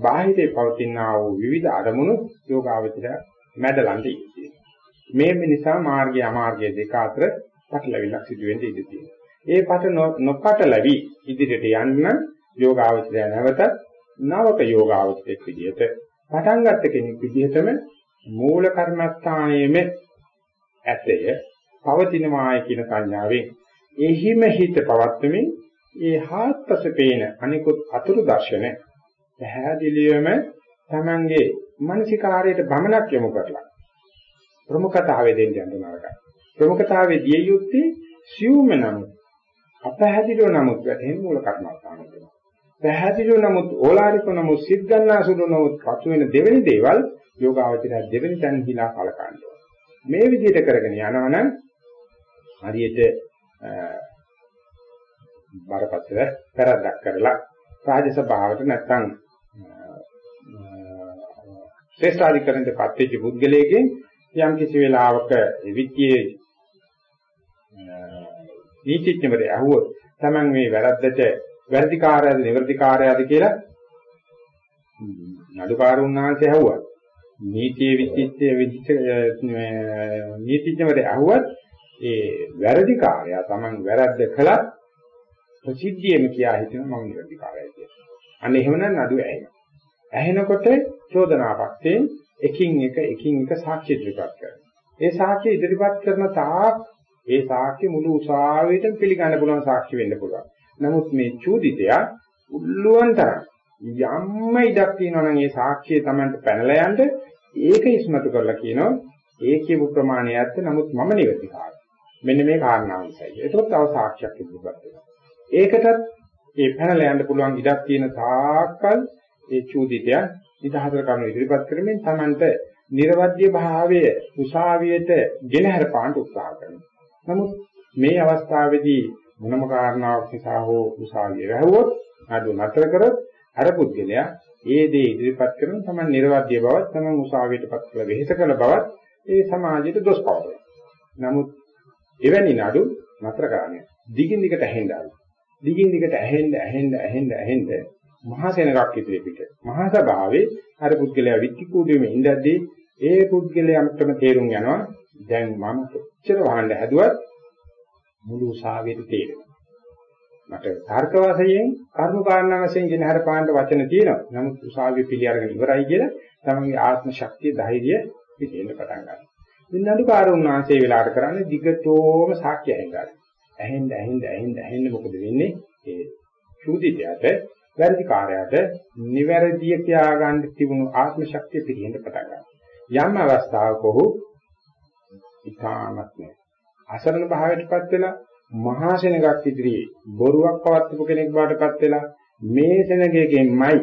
බාහිරේ පවතිනා වූ විවිධ අරමුණු යෝගාවචරය මැදලන්ට ඉන්නේ. මේ නිසා මාර්ගය අමාර්ගය දෙක අතර පටලවිලක් සිදු වෙන්න ඉඩ තියෙනවා. ඒ පට නොපටලවි ඉදිරියට යන්න යෝගාවචරය නැවත නවක යෝගාවචරයක් විදිහට පටන් ගත්ත කෙනෙක් විදිහටම මූල කර්මස්ථානයේම ඇතය පවතිනවායි කියන සංඥාවෙන් එහිම හිත පවත්වමින් ඒ හාත්පස පේන අනිකුත් අතුරු දර්ශන පැහැදිලිවම Tamange මානසිකාරයට බමනක් යොමු කරලා ප්‍රමුඛතාවය දෙන්න යන නරකයි. ප්‍රමුඛතාවයේ දිය යුත්තේ සියුම නම් අපහැදිලිව නමුත් වැටෙන මූල කර්මස්ථානය වෙනවා. පැහැදිලිව නමුත් ඕලාරික නමුත් සිත් ගන්නා සුළු නමුත් පසු වෙන දෙවෙනි දේවල් යෝගාවචරය දෙවෙනි තැන හිලා කලකන්නේ. මේ විදිහට කරගෙන යනවනම් හරියට බරපතල පෙරද්දක් කරලා රාජසභාවට නැත්තම් ශ්‍රේෂ්ඨාධිකරණයට පත්වෙච්ච පුද්ගලයෙක්ගෙන් යම් කිසි වෙලාවක විද්‍යේ නීතිඥවරය අහුවොත් Taman මේ වැරද්දට වැරදිකාරයද නිවැරදිකාරයද කියලා නඩුකාරුන්වහන්සේ අහුවා. නීතියේ විචිත්තය විචිත නීතිඥවරය අහුවත් ඒ වැරදිකාරයා Taman වැරද්ද කළත් ප්‍රසිද්ධියෙම කියා හිටිනවා මම නිවැරදිකාරයයි කියලා. අන්න එහෙමනම් නඩුව ඇහෙනවා. ඇහෙනකොට චෝදනාපක්ෂයෙන් එකින් එක එකින් එක සාක්ෂි ඉදිරිපත් කරනවා. ඒ සාක්ෂි ඉදිරිපත් කරන තාක් ඒ සාක්ෂි මුළු උසාවියටම පිළිගන්න පුළුවන් සාක්ෂි වෙන්න පුළුවන්. නමුත් මේ චූදිතයා උල්ලුවන් තරම් යම්ම ඉඩක් තියෙනවා නම් ඒ සාක්ෂිය Tamanට පැනලා යන්න ඒක ඉස්මතු කරලා කියනවා ඒ කියපු ප්‍රමාණය ඇත්ත නමුත් මම නිවැරදිකාරයි. මෙන්න මේ කාරණාව නිසායි. ඒකත් තව සාක්ෂියක් ඉදිරිපත් වෙනවා. ඒකටත් මේ පැනලා යන්න පුළුවන් ඉඩක් තියෙන තාක්කල් ඒ චූදිතය නිදහතර කරන ඉදිරිපත් කරමින් Tamanට නිර්වද්‍ය භාවයේ උසාවියට ගෙනහැර පාන්න උත්සාහ කරනවා. නමුත් මේ අවස්ථාවේදී මොනම කාරණාවක් නිසා හෝ උසාවිය වැහුවොත් අඩු නතර කරොත් අර පුද්ගලයා ඒ දේ ඉදිරිපත් කරන Taman නිර්වද්‍ය බවත් Taman උසාවියටපත් කළ වෙහෙස කළ බවත් ඒ සමාජයට දොස් පවරනවා. නමුත් එවැනි නඩු නතර කරන්නේ දිගින් දිගට ඇහෙන්න දිගින් දිගට ඇහෙන්න ඇහෙන්න ඇහෙන්න ඇහෙන්න මහා සෙනගක් ඉදිරිය පිට. මහා සභාවේ අර පුද්ගලයා විත්තිකූඩුවේ ඉඳද්දී ඒ පුද්ගලයාටම තේරුම් යනවා දැන් මම කොච්චර වහන්න හැදුවත් මුළු උසාවියට තේරෙනවා. මට තර්ක වශයෙන් කර්ම කාරණා වශයෙන් ගෙන හර පාන්න වචන තියෙනවා. නමුත් උසාවිය පිළි අරගෙන ඉවරයි කියලා තමන්ගේ ආත්ම ශක්තිය ධෛර්යය පිටේන්න පටන් ගන්නවා. ඉතින් නඩුකාරුන් වහන්සේ වෙලාවට කරන්නේ දිගටම සාක්ෂි ඇහෙන්න ඇහෙන්න ඇහෙන්න ඇහෙන්න ඇහෙන්න මොකද වෙන්නේ? ඒ ශූදිතයට වැරදි කාර්යයට නිවැරදිය කියා ගන්න තිබුණු ආත්ම ශක්තිය පිළිහෙන්න පටන් ගන්නවා. යම් අවස්ථාවක ඔහු ඉතාමත් අසරණ භාවයටපත් වෙලා මහා සෙනගක් ඉදිරියේ බොරුවක් පවත්වපු කෙනෙක් බාටපත් වෙලා මේ සෙනගේගෙන්මයි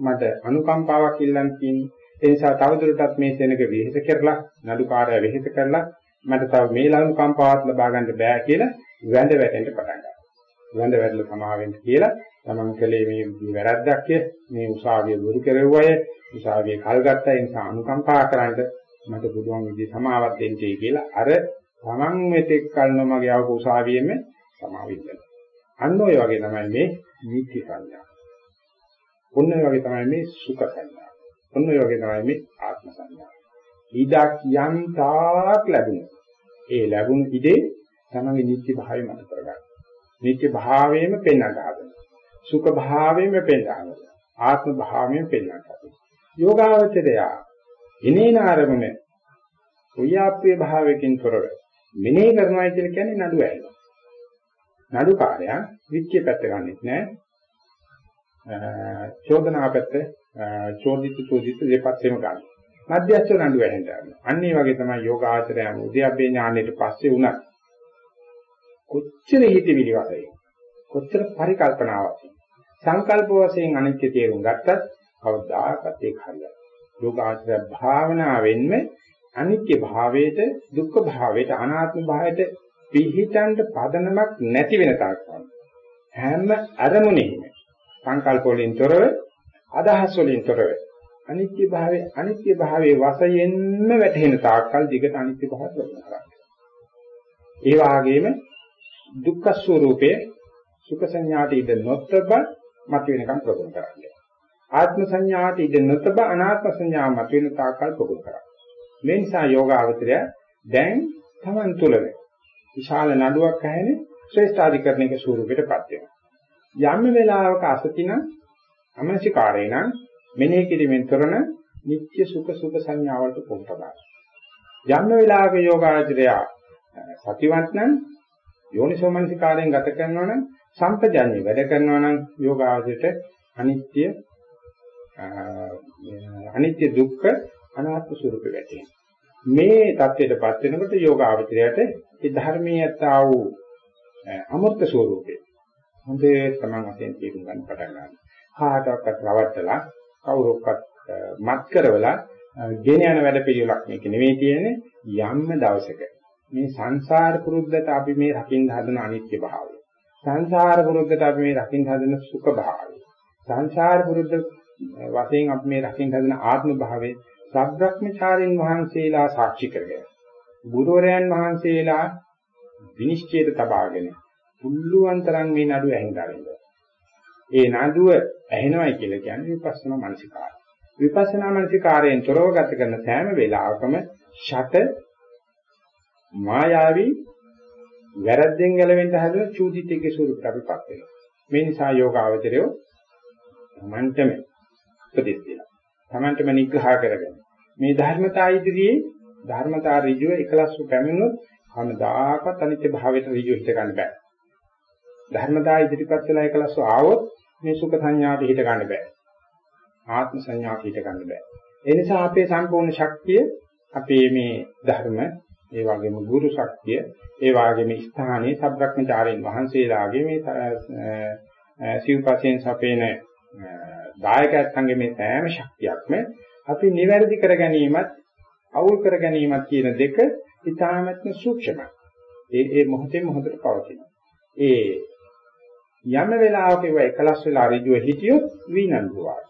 මට අනුකම්පාවක් ඉල්ලන්න තියෙන්නේ. ඒ නිසා තවදුරටත් මේ සෙනග විහිස කරලා නඩුකාරය විහිස කරලා මට තව මේ ලනුකම්පාවක් ලබා ගන්න බෑ කියලා වැඳ වැටෙන්න පටන් ගන්නවා. වැඳ වැටලා සමාවෙන්න කියලා තමන් කලේ මේ වැරද්දක් මේ උසාවිය දුරු කෙරුවය උසාවිය කල් ගත්තා ඒ නිසා අනුකම්පා කරන්න මට බුදුන් විදි සමාවත් දෙන්නේ කියලා අර Taman මෙතෙක් කල නොමගේ ආව උසාවියෙම සමාවින්න. අන්න ඔය වගේ තමයි මේ නීති සංඥා. ඔන්න ඔය වගේ තමයි මේ සුඛ සංඥා. ඔන්න ඔය වගේ තමයි මේ ආත්ම සංඥා. ඊඩක් යම් තාක් ලැබුණා. ඒ ලැබුණු ඉදේ තමගේ නිත්‍ය භාවය මත කරගන්න. නිත්‍ය භාවයෙන්ම පෙන්වන්න හදනවා. සුඛ භාවයෙන්ම පෙන්වන්න. ආත්ම භාවයෙන් පෙන්වන්න හදනවා. යෝගාවචරය ඉනේන ආරමුණ උයාප්පේ භාවයෙන් තොරව මෙනෙහි කරනවා කියලා කියන්නේ නඩු ඇහෙනවා. නඩු කාර්යයන් විච්‍ය පැත්ත ගන්නෙත් නෑ. චෝදනා පැත්ත චෝදිත චෝදිත දෙපැත්තෙම ගන්න. මධ්‍යස්ථ නඩු ඇහෙන්න ගන්නවා. අන්න ඒ වගේ තමයි යෝගාචරය උද්‍යප්පේ ඥානෙට පස්සේ උනත් කොච්චර හිතවිලි වශයෙන් කොච්චර පරිකල්පනාවක් සංකල්ප වශයෙන් අනිත්‍ය තේරුම් ගත්තත් කවදාකවත් ඒක හරියන්නේ යෝගාචර භාවනාවෙන්ම අනිත්‍ය භාවයට දුක්ඛ භාවයට අනාත්ම භාවයට පිහිටන්ට පදනමක් නැති වෙන තාක්කල් හැම අරමුණෙහිම සංකල්ප වලින් තොරව අදහස් වලින් තොරව අනිත්‍ය භාවයේ අනිත්‍ය භාවයේ වශයෙන්ම වැටහෙන තාක්කල් දිගට අනිත්‍ය භාවය ප්‍රගුණ කරන්න. ඒ වාගේම දුක්ඛ ස්වરૂපයේ සුඛ සංඥාට ඉද නොතබ මත වෙනකම් ප්‍රගුණ කරන්න. ආත්ම සංඥාට ඉද නොතබ අනාත්ම සංඥා මත වෙන තාක්කල් ප්‍රගුණ කරන්න. මේ නිසා යෝගාවචරය දැන් Taman තුල විශාල නඩුවක් ඇහෙනේ ශ්‍රේෂ්ඨාධිකරණයක ස්වરૂපයටපත් වෙනවා. යම් වෙලාවක අසතින අමනසිකාරේ නම් මෙනෙහි කිරීමෙන් කරන නිත්‍ය සුඛ සුඛ සංඥාවලට පොහොතබා. යම් වෙලාවක යෝගාචරය සතිවත් නම් යෝනිසෝමනසිකාරයෙන් ගත කරනවා සම්පජානිය වැඩ කරනවා නම් යෝගාවචරයට අනිත්‍ය අනිත්‍ය දුක්ඛ අනාත්ම ස්වરૂපෙ වැටෙනවා. මේ தත්ත්වයටපත් වෙනකොට යෝගාවචරයට ඒ ධර්මීයතාව වූ අමෘත ස්වરૂපේ හොඳේ තමන් වශයෙන් තේරුම් ගන්න පටන් ගන්නවා. කාටවත් රවට්ටලා කවුරක්වත් මත් කරවලා ගෙන යන වැඩ පිළිවෙලක් මේක නෙවෙයි කියන්නේ යම්ම දවසක මේ සංසාර පුරුද්දට අපි මේ රකින්න හදන අනිත්‍ය භාවය. සංසාර පුරුද්දට අපි මේ රකින්න හදන සුඛ භාවය සංසාර පුරුද්ද වශයෙන් අපි මේ රකින්න හදන ආත්ම භාවය සබ්‍රක්‍මචාරින් වහන්සේලා සාක්ෂි කරගෙන ගුරුවරයන් වහන්සේලා විනිශ්චයට තබාගෙන පුල්ලුවන් තරම් මේ නඩුව ඇහිඳාරින්න. ඒ නඩුව ඇහෙනවයි කියලා කියන්නේ විපස්සනා මානසිකාරය. විපස්සනා මානසිකාරයෙන් තොරව ගත කරන සෑම වෙලාවකම ෂට මායාවී වැරද්දෙන් ගැලවෙන්න හදන චූදිතයේ ස්වරූපයට අපිපත් වෙනවා. මේ නිසා යෝගාවචරයෝ තමන්ටම උපදෙස් දෙනවා. තමන්ටම නිග්‍රහ කරගෙන මේ ධර්මතා ඉදිරියේ ධර්මතා ඍජුව එකලස්ව පැමිණුනොත් කවදාකවත් අනිත්‍ය භාවයට ඍජුව හිත ගන්න බෑ. ධර්මතා ඉදිරිපත් වෙලා එකලස්ව ආවොත් මේ සුඛ සංඥාට හිත ගන්න බෑ. ආත්ම සංඥාට හිත ගන්න බෑ. ඒ නිසා අපේ සම්පූර්ණ ශක්තිය අපේ මේ ධර්ම ඒ වගේම ගුරු ශක්තිය ඒ වගේම ස්ථානයේ සබ්‍රක්‍මචාරයන් වහන්සේලාගේ මේ සිව්පසෙන් සපේන දායකයන්ගේ මේ සෑම ශක්තියක්ම අපි නිවැරදි කර ගැනීමත් අවුල් කර ගැනීමත් කියන දෙක ඉතාමත්ම සූක්ෂමයි. ඒ ඒ මොහොතේ මොහොතට පවතිනවා. ඒ යම් වෙලාවක ඒවා එකලස් වෙලා ඍජුව හිටියොත් විනන්දුවා.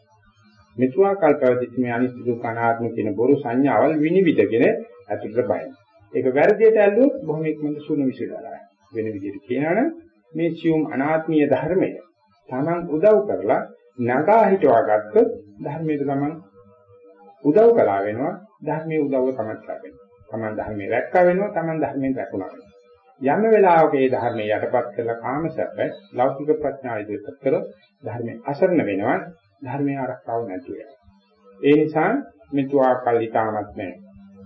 මෙතුවා කල්පවදිත් මේ අනිත්‍ය දුක්ඛ අනාත්ම කියන බොරු සංඥාවල් විනිවිදගෙන ඇතුළට බයින. ඒක වැරදියට ඇල්ලුවොත් බොහොම ඉක්මනට සුණු විශ්ලේෂණය වෙන විදිහට කියනවනම් මේ සියුම් අනාත්මීය ධර්මය Taman උදව් කරලා නගා හිටවා ගත්තොත් ධර්මයට Taman උදව් කළා වෙනවා ධර්මයේ උදව්ව තමයි ලැබෙන්නේ. Taman ධර්මයේ රැක්කා වෙනවා Taman ධර්මයෙන් රැකුණා වෙනවා. යම් වෙලාවක මේ ධර්මයේ යටපත් කරලා කාමසප්ප ලෞකික ප්‍රඥා ඉදිරියට කරලා ධර්මයේ අසරණ වෙනවා ධර්මයේ ආරක්ෂාව නැති වෙනවා. ඒ නිසා මෙතුආ කල්ලිතාමත් නැහැ.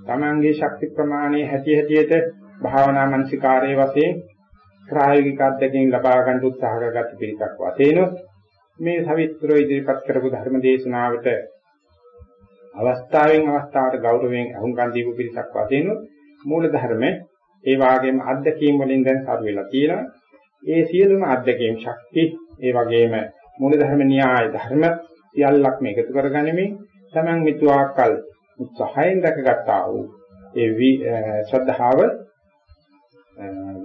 Tamanගේ ශක්ති ප්‍රමාණයේ හැටි හැටියට භාවනා මනසිකාරයේ වශයෙන් ප්‍රායෝගික අධ්‍යයනයෙන් ලබා ගන්න උත්සාහ කරගත් පිළිසක් වශයෙන් මේ සවිස්තරෝ ඉදිරිපත් කරපු ධර්ම දේශනාවට අවස්ථාවෙන් අවස්ථාවට ගෞරවයෙන් අහුම්කම් දීපු පිරිසක් වශයෙන් මූල ධර්ම ඒ වාගේම අධ්‍යක්ීම් වලින් දැන් සරු වෙලා තියෙනවා. ඒ සියලුම අධ්‍යක්ීම් ශක්ති ඒ වගේම මූල ධර්ම න්‍යාය ධර්ම සියල්ලක්ම එකතු කරගනිමින් තමන් මිතුආකල් උත්සාහයෙන් දැකගත්තා වූ ඒ ශ්‍රද්ධාව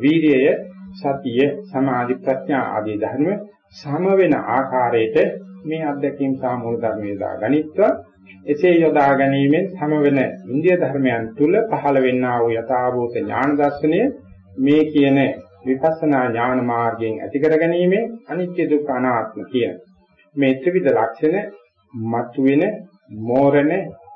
වීර්යය සතිය සමාධි ප්‍රඥා ආදී ධර්ම සම වෙන ආකාරයට මේ අධ්‍යක්ීම් සාමූල ධර්මයේ දා ගනිත්වා. එසේ යොදා ගැනීමෙන් සම වෙන ඉන්දිය ධර්මයන් තුල පහළ වෙන්නා වූ යථාභූත ඥාන දර්ශනය මේ කියන විපස්සනා ඥාන මාර්ගයෙන් ඇති කර ගැනීම අනිත්‍ය දුක්ඛ අනාත්ම කියන මේ ත්‍රිවිධ ලක්ෂණ මතුවෙන මෝරණ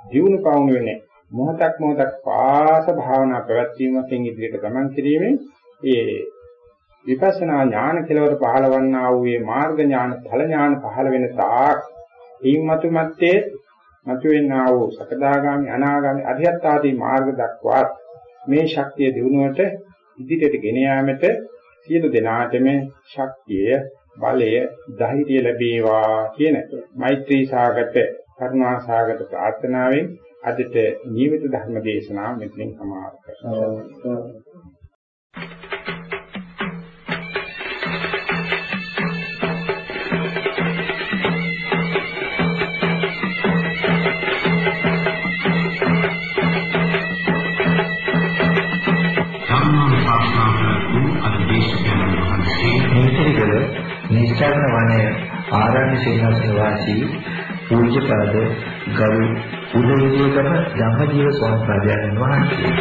ජීවුන පවුන වෙන මොහොතක් මොහොතක් පාස භාවනා පැවැත්වීමකින් ඉදිරියට ගමන් කිරීමෙන් ඒ විපස්සනා ඥාන කෙලවර පහළවන්නා වූ මේ මාර්ග ඥාන ඵල ඥාන පහළ වෙන තාක් ඊමතු මැත්තේ මතුවෙනා වූ සකදාගාමි අනාගාමි අධ්‍යත්ත ආදී මාර්ග දක්වා මේ ශක්තිය දිනුවට ඉදිරියට ගෙන යාමට සියලු දෙනාටම ශක්තිය බලය ධෛර්යය ලැබේවා කියන මෛත්‍රී සාගත කරුණා සාගත ප්‍රාර්ථනාවෙන් අදට ජීවිත ධර්ම දේශනාව මෙතනින් සමාප්ත කරනවා. මේකල නිස්සාරණ වනයේ ආරණ්‍ය සේනාසන වාසී පූජ්‍යපද ගරු උදේවිදම ධම්මජීව ස්වාමීන් වහන්සේ